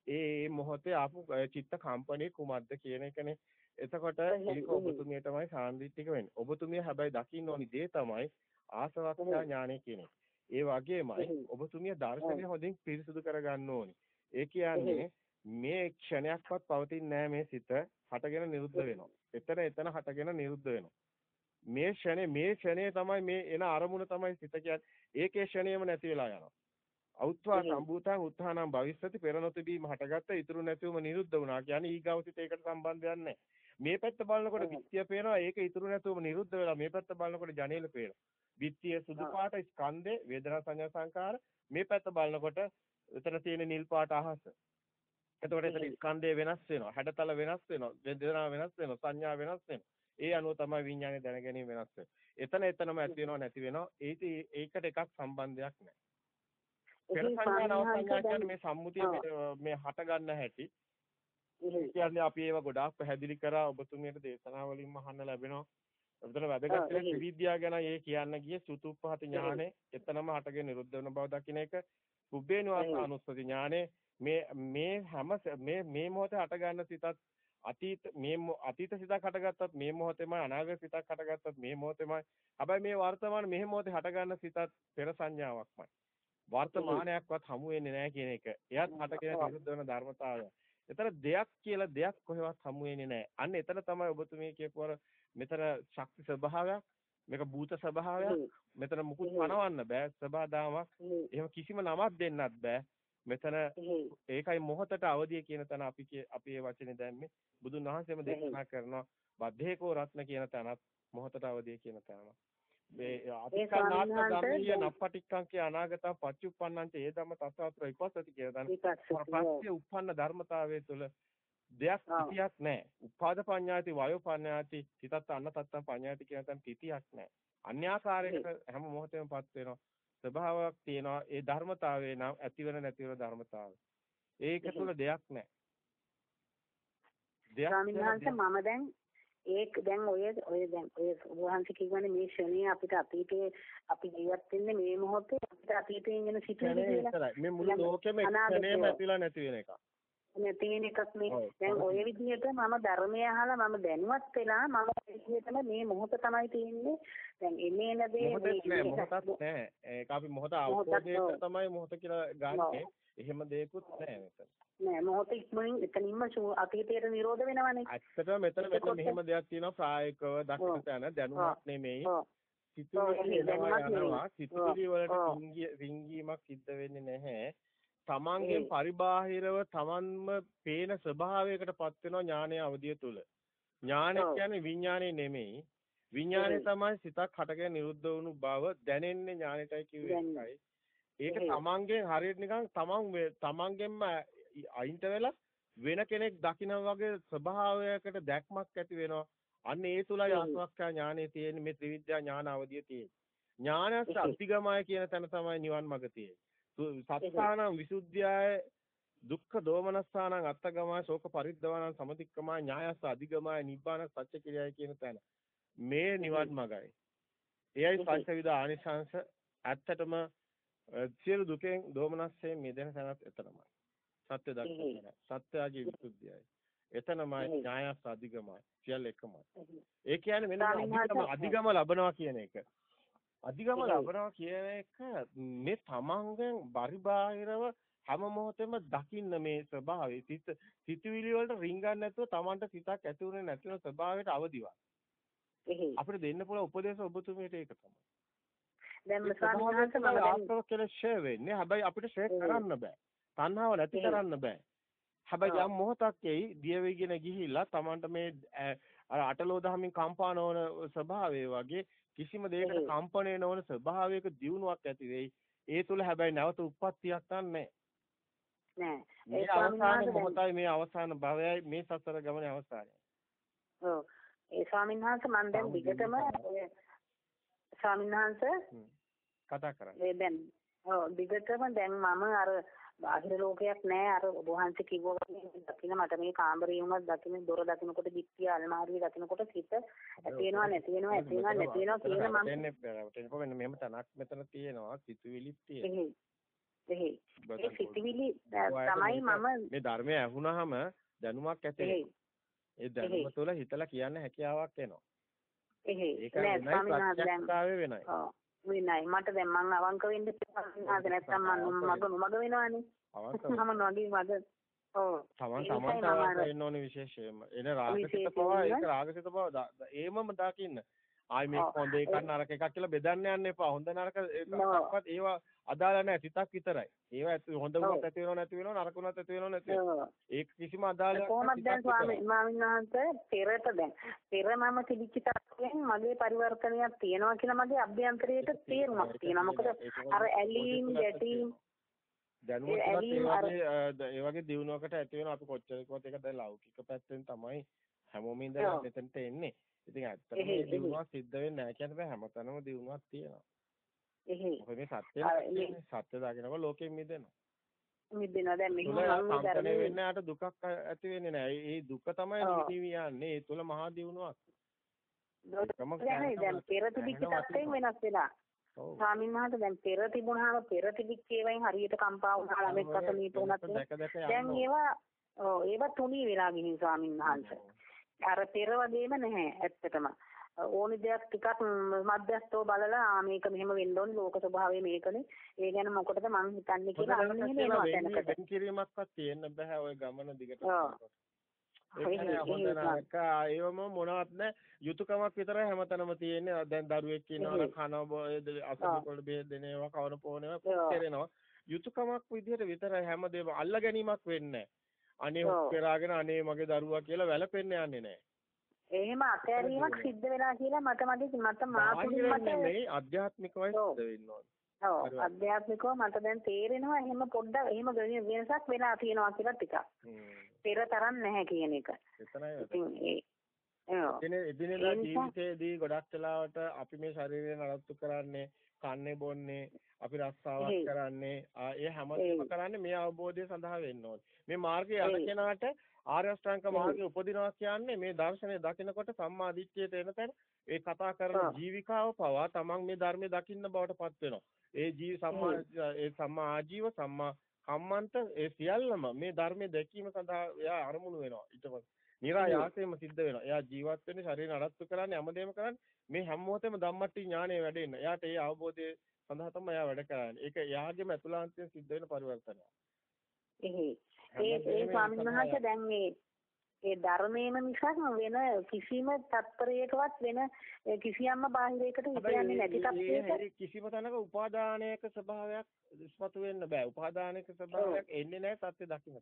[SPEAKER 2] ඒ මොහොතේ ආපු චිත්ත කම්පණේ කුමද්ද කියන එකනේ. එතකොට ඒක ඔබතුමියටමයි සාන්දිටික වෙන්නේ. ඔබතුමිය හැබැයි දකින්න ඕනි දේ තමයි ආසවක්ඛ්‍යා ඥානය කියන ඒ වගේමයි ඔබතුමිය දර්ශනය හොඳින් පිරිසුදු කරගන්න ඕනි. ඒ කියන්නේ මේ ක්ෂණයක්වත් පවතින්නේ නැහැ මේ සිත හටගෙන නිරුද්ධ වෙනවා. එතන එතන හටගෙන නිරුද්ධ වෙනවා. මේ ක්ෂණේ මේ ක්ෂණේ තමයි මේ එන අරමුණ තමයි සිත කියන්නේ. ඒකේ ක්ෂණයම නැති වෙලා යනවා. අවුත්වා සම්භූතං උත්හානම් භවිස්සති පෙරනොතිබීම හටගත්ත ඉතුරු නැතිවම නිරුද්ධ වුණා. කියන්නේ ඊගාවසිත ඒකට සම්බන්ධයක් නැහැ. මේ පැත්ත බලනකොට විත්‍ය පේනවා ඒක ඉතුරු නැතුවම නිරුද්ධ වෙලා මේ පැත්ත බලනකොට ජනේල පේනවා. විත්‍ය සුදු පාට ස්කන්ධේ වේදනා සංඥා සංකාර මේ පැත්ත බලනකොට එතන තියෙන නිල් පාට අහස. එතකොට එතන ස්කන්ධය වෙනස් වෙනවා. හැඩතල වෙනස් වෙනවා. වේදනා වෙනස් වෙනවා. සංඥා වෙනස් වෙනවා. ඒ අනුව තමයි විඥානය දැනගැනීම වෙනස් වෙන්නේ. එතන එතනම ඇති වෙනව නැති වෙනව. ඒක ඒකට එකක් සම්බන්ධයක් නැහැ. පෙර සංඥා නව සංඥා කියන්නේ මේ සම්මුතිය මේ හට ගන්න හැටි කියන්නේ අපි ඒව ගොඩාක් පැහැදිලි කරා ඔබතුමියට දේශනා වලින්ම අහන්න ලැබෙනවා. එතන වැදගත් වෙන ත්‍රිවිද්‍යාව ගැන ඒ කියන්න ගියේ සුතුප්පහත ඥානෙ එතනම හටගෙන නිරුද්ධ වෙන බව දකින්න එක කුබ්බේ නිවාසානුස්සති ඥානෙ මේ මේ හැම මේ මේ මොහොතේ හට ගන්න සිතත් අතීත මේ අතීත සිතක් හටගත්තත් මේ මොහොතේමයි අනාගත සිතක් හටගත්තත් මේ මොහොතේමයි හැබැයි මේ වර්තමාන මේ මොහොතේ හටගන්න සිතත් පෙර සංඥාවක්මයි වර්තමානයක්වත් හමු වෙන්නේ නැහැ කියන එක එයත් හටගෙන නිරුද්ධ වෙන ධර්මතාවය එතන දෙයක් කියලා දෙයක් කොහෙවත් හමු වෙන්නේ නැහැ. අන්න එතන තමයි ඔබතුමී කියපුවර මෙතන ශක්ති ස්වභාවයක් මේක භූත ස්වභාවයක්. මෙතන මුකුත් පනවන්න බෑ. ස්වභාදාමක්. එහෙම කිසිම නමක් දෙන්නත් බෑ. මෙතන ඒකයි මොහතට අවදිය කියන තැන අපි අපි මේ වචනේ දැම්මේ. බුදුන් වහන්සේම දේශනා කරනවා බද්ධේකෝ රත්න කියන තැනත් මොහතට අවදිය කියන තැනම. මේ අතිකනාත්ම ගම්මිය නප්පටික්කං කිය අනාගතං පච්චුප්පන්නං ඒ ධම්ම තස්සාත්‍ර විපස්සති කියන තැන පස්සේ උප්පන්න ධර්මතාවයේ තුල දෙයක් තිතියක් නැහැ. උපාද පඤ්ඤාති වයෝ පඤ්ඤාති තිතත් අන්න තත්තම් පඤ්ඤාති කියන තැන තිතියක් නැහැ. අන්‍යාකාරයකට හැම මොහොතෙමපත් වෙනවා. ස්වභාවයක් තියෙනවා. ඒ ධර්මතාවය නම් ඇතිවන නැතිවන ධර්මතාවය. ඒක තුල දෙයක් නැහැ.
[SPEAKER 1] දෙයක් මම දැන් ඒක දැන් ඔය ඔය දැන් ඔය වහන්සේ කියවනේ මේ ශනේ අපිට අතීතේ අපි ජීවත් වෙන්නේ මේ මොහොතේ අපිට අතීතයෙන් එන සිතුවිලි
[SPEAKER 2] කියලා. මේ මුළු ලෝකෙම එක්කෙනෙම ඇතිලා නැති වෙන එකක්.
[SPEAKER 1] නැති වෙන එකක් මේ දැන් ඔය විදිහට මම ධර්මය අහලා මම දැනුවත් වෙලා මම විදිහටම මේ මොහොත තමයි තියෙන්නේ. දැන් එන්නේ නැදේ
[SPEAKER 2] මේ මොහොතක් නෑ. ඒක අපි මොහොත අවබෝධයට තමයි මොහොත කියලා ගන්නෙ. එහෙම දෙයක්වත් නෑ මෙතන.
[SPEAKER 1] නෑ මොහොත ඉක්මනින් එතනින්ම අතීතයට නිරෝධ වෙනවනේ.
[SPEAKER 2] ඇත්තටම මෙතන මෙතන මෙහෙම දෙයක් තියෙනවා. ප්‍රායෝගිකව දක්න තැන දැනුමක් නෙමෙයි. සිතුවිලි යනවා. සිතුවිලි වලට රිංගීමක් සිද්ධ වෙන්නේ නැහැ තමන්ගේ පරිබාහිරව තමන්ම පේන ස්වභාවයකටපත් වෙනවා ඥානයේ අවදිය තුල. ඥානය කියන්නේ විඥානේ නෙමෙයි. විඥානේ තමයි සිතක් හටගෙන නිරුද්ධ වුණු බව දැනෙන්නේ ඥානෙටයි කිව්වේ ඒක තමන්ගෙන් හරියට නිකන් තමන් තමන්ගෙන්ම අයින්ට වෙලා වෙන කෙනෙක් දකිනා වගේ ස්වභාවයකට දැක්මක් ඇති වෙනවා. අන්න ඒ තුලයි ආස්වක්ඛ්‍යා ඥානෙ තියෙන්නේ මේ ත්‍රිවිද්‍යා ඥාන අවදිය තියෙන්නේ. ඥානස්ස අධිගමය කියන තැන තමයි නිවන් මඟ තියෙන්නේ. සත්තානං විසුද්ධියය දුක්ඛ දෝමනස්සානං අත්තගමයි ශෝක පරිද්දවානං සමතික්කමයි ඥායස්ස අධිගමයි නිබ්බාන සත්‍ය කිරියයි කියන තැන. මේ නිවන් මගයි. එයයි පංචවිධ ආනිශංශ ඇත්තටම සියලු දුකෙන් දෝමනස්යෙන් මිදෙන තැනත් එතනමයි සත්‍ය දක්ෂණය සත්‍යයේ විසුද්ධියයි. එතනමයි ඥායස්ස අධිගමයි. සියල්ල එකමයි. ඒ කියන්නේ මෙන්න අධිගම අධිගම ලබනවා කියන එක අධිගම ලබනවා කියන එක මේ තමන්ගෙන් පරිබාහිරව හැම මොහොතෙම දකින්න මේ ස්වභාවය. සිත සිතුවිලි වලට රිංගන්නේ නැතුව තමන්ට සිතක් ඇති උනේ නැතිව ස්වභාවයට අවදිවක් අපිට දෙන්න පුළුවන් උපදේශ ඔබතුමීට ඒක තමයි.
[SPEAKER 1] දැන් ස්වාමීන්
[SPEAKER 2] කියලා ෂෙයා වෙන්නේ. හැබැයි අපිට ෂෙයා කරන්න බෑ. තණ්හාව නැති කරන්න බෑ. හැබැයි යම් මොහොතක් එයි දිය වෙගෙන ගිහිල්ලා තමන්ට මේ අර අටලෝ දහමින් කම්පා නොවන ස්වභාවය වගේ කිසිම දෙයකට කම්පණය නොවන ස්වභාවයක දියුණුවක් ඇති වෙයි. ඒ තුල හැබැයි නැවත උප්පත්තියක් නැහැ.
[SPEAKER 1] නෑ.
[SPEAKER 2] ඒ අවසාන මොහොතයි මේ අවසාන භවයයි මේ සසර ගමනේ අවසානය.
[SPEAKER 1] ඔව්. ඒ ස්වාමීන් වහන්සේ මම දැන් දිගටම ස්වාමීන් වහන්සේ
[SPEAKER 2] කතා කරන්නේ.
[SPEAKER 1] දැන් ඔව් දිගටම දැන් මම අර බාහිර ලෝකයක් නෑ. අර ඔබ වහන්සේ කිව්වා වගේ දකින්න මට මේ කාමරේ වුණත් දකින්න දොර දකින්නකොට පිටිය අල්මාරිය දකින්නකොට සිත ඇති වෙනවා නැති වෙනවා ඇති වෙනවා නැති වෙනවා කියන මම
[SPEAKER 2] එතකොට මෙන්න මෙහෙම තනක් මෙතන තියෙනවා. සිතුවිලිත් තියෙනවා.
[SPEAKER 1] එහේ. ඒ සිතුවිලි තමයි මම
[SPEAKER 2] මේ ධර්මය ඇහුනහම දැනුමක් ඇති ඒ දැනුම තුළ හිතලා කියන්න හැකියාවක් එනවා.
[SPEAKER 1] එහේ.
[SPEAKER 2] ඒක නෑ වෙනයි
[SPEAKER 1] වෙනයි මට දැන් මං අවංක වෙන්න ආද නැත්තම් මම මග නොමග වෙනවනේ මම නොගී මග ඔව්
[SPEAKER 2] තමන් තමන්ට අවංක වෙන්න ඕනේ විශේෂයෙන්ම එන රාගසිත පවා ඒක රාගසිත පවා ඒමම දකින්න ආයි මේ හොඳ එකක් නරක එකක් කියලා බෙදන්න යන්න එපා. හොඳ නරක එකක්වත් ඒවා අදාළ නැහැ. සිතක් විතරයි. ඒවා හොඳ වුණත් ඇති වෙනව නැති වෙනව නරක වුණත් ඇති වෙනව නැති වෙනව. ඒක කිසිම අදාළ
[SPEAKER 1] කොහොමද දැන් ස්වාමීන් වහන්සේ පෙරට දැන් පෙර මම තිබිච්ච තාක්ෂයෙන් මගේ පරිවර්තනයක් තියෙනවා කියලා මගේ අභ්‍යන්තරයට තේරුමක් තියෙනවා. මොකද අර ඇලීම් ගැටීම්
[SPEAKER 2] දැනුවත් ඒ වගේ දිනුවකට ඇති වෙන අපි කොච්චර කිව්වත් ඒක දැන් ලෞකික පැත්තෙන් තමයි හැමෝම ඉඳලා මෙතනට එන්නේ. ඉතින් ඇත්තටම මේ දිනුවක් සිද්ධ වෙන්නේ නැහැ කියන බෑ හැමතැනම දිනුවක් තියෙනවා.
[SPEAKER 1] එහෙයි.
[SPEAKER 2] මේ සත්‍ය සත්‍ය දකිනකොට ලෝකෙ මිදෙනවා.
[SPEAKER 1] මිදෙනවා දැන් මෙහෙම
[SPEAKER 2] නම් ධර්මයේ වෙන්නේ ආට දුකක් ඇති වෙන්නේ නැහැ. ඒ දුක තමයි නිවි යන්නේ. ඒ තුල මහා දිනුවක්.
[SPEAKER 1] දැන් පෙර තිබිච්ච තත්ත්වයෙන් වෙනස් වෙලා. ස්වාමීන් වහන්සේ දැන් පෙර තිබුණාම පෙර තිබිච්ච ඒවායින් හරියට කම්පා වුණා ළමෙක් අසනීප වුණත් දැන් ඒවා ඔව් ඒවා තුනී වෙලා ගිහින් ස්වාමීන් වහන්සේ. අර පෙර වගේම නැහැ ඇත්තටම. ඕනි දෙයක් ටිකක් මධ්‍යස්තව බලලා මේක මෙහෙම වෙන්න ඕනේ ලෝක ස්වභාවය මේකනේ. ඒ ගැන මොකටද මං හිතන්නේ කියලා අන්න එනවා දැනකට.
[SPEAKER 2] වෙන කිරීමක්වත් තියෙන්න බෑ ওই ගමන දිගට. ඒවම මොනවත් නැහැ. යුතුයකමක් විතරයි හැමතැනම තියෙන්නේ. දැන් දරුවෙක් ඉන්නවා කනවා අසුබ බෙහෙත් දෙන ඒවා කවන පොන ඒවා කෙරෙනවා. යුතුයකමක් විදිහට විතරයි හැමදේම අල්ල ගැනීමක් වෙන්නේ අනේ පෙරාගෙන අනේ මගේ දරුවා කියලා වැළපෙන්න යන්නේ නැහැ.
[SPEAKER 1] එහෙම අතෑරීමක් සිද්ධ වෙලා කියලා මට මගේ මට මාතුලින් මට
[SPEAKER 2] මේ ආධ්‍යාත්මිකවයි සිද්ධ වෙන්න ඕනේ.
[SPEAKER 1] ඔව් අධ්‍යාත්මිකව මට දැන් තේරෙනවා එහෙම පොඩ්ඩක් එහෙම වෙනසක් වෙලා තියෙනවා කියලා ටිකක්. පෙර තරම් නැහැ කියන එක.
[SPEAKER 2] එතනයි එදිනෙදා ජීවිතයේදී ගොඩක් වෙලාවට අපි මේ ශරීරය නඩත්තු කරන්නේ කන්නේ බොන්නේ අපි රස්සාවක් කරන්නේ. ඒ හැමදේම කරන්නේ මේ අවබෝධය සඳහා වෙන්න ඕනේ. මේ මාර්ගය යන කෙනාට ආර්ය අෂ්ටාංග මාර්ගය උපදිනවා කියන්නේ මේ දර්ශනය දකිනකොට සම්මා දිට්ඨියට එන තැන. ඒ කතා කරන ජීවිකාව පවා තමන් මේ ධර්මයේ දකින්න බවට පත් වෙනවා. ඒ ජීව සම්මා ඒ සම්මා ආජීව සම්මා කම්මන්ත ඒ සියල්ලම මේ ධර්මයේ දැකීම සඳහා එයා අරමුණු වෙනවා. ඊට පස්සේ નિરાයාසයෙන්ම සිද්ධ වෙනවා. එයා ජීවත් වෙන්නේ ශරීර නඩත්තු කරන්නේ හැමදේම කරන්නේ මේ හැම මොහොතේම ධම්මට්ටි ඥානය වැඩෙන්න. එයාට ඒ අවබෝධය සඳහා තමයි එයා වැඩ කරන්නේ. ඒක එයාගේම අතුලාන්තයෙන් සිද්ධ වෙන පරිවර්තනයක්.
[SPEAKER 1] එහේ. ඒ ඒ ස්වාමීන් වහන්සේ දැන් මේ ඒ ධර්මයේම මිසක් වෙන කිසිම තත්පරයකවත් වෙන කිසියම්ම බාහිරයකට හිතන්නේ නැති තත්ත්වයක?
[SPEAKER 2] කිසිම තැනක උපාදානයක ස්වභාවයක් ඉස්මතු වෙන්න බෑ. උපාදානයක ස්වභාවයක් එන්නේ නැහැ සත්‍ය දකින්න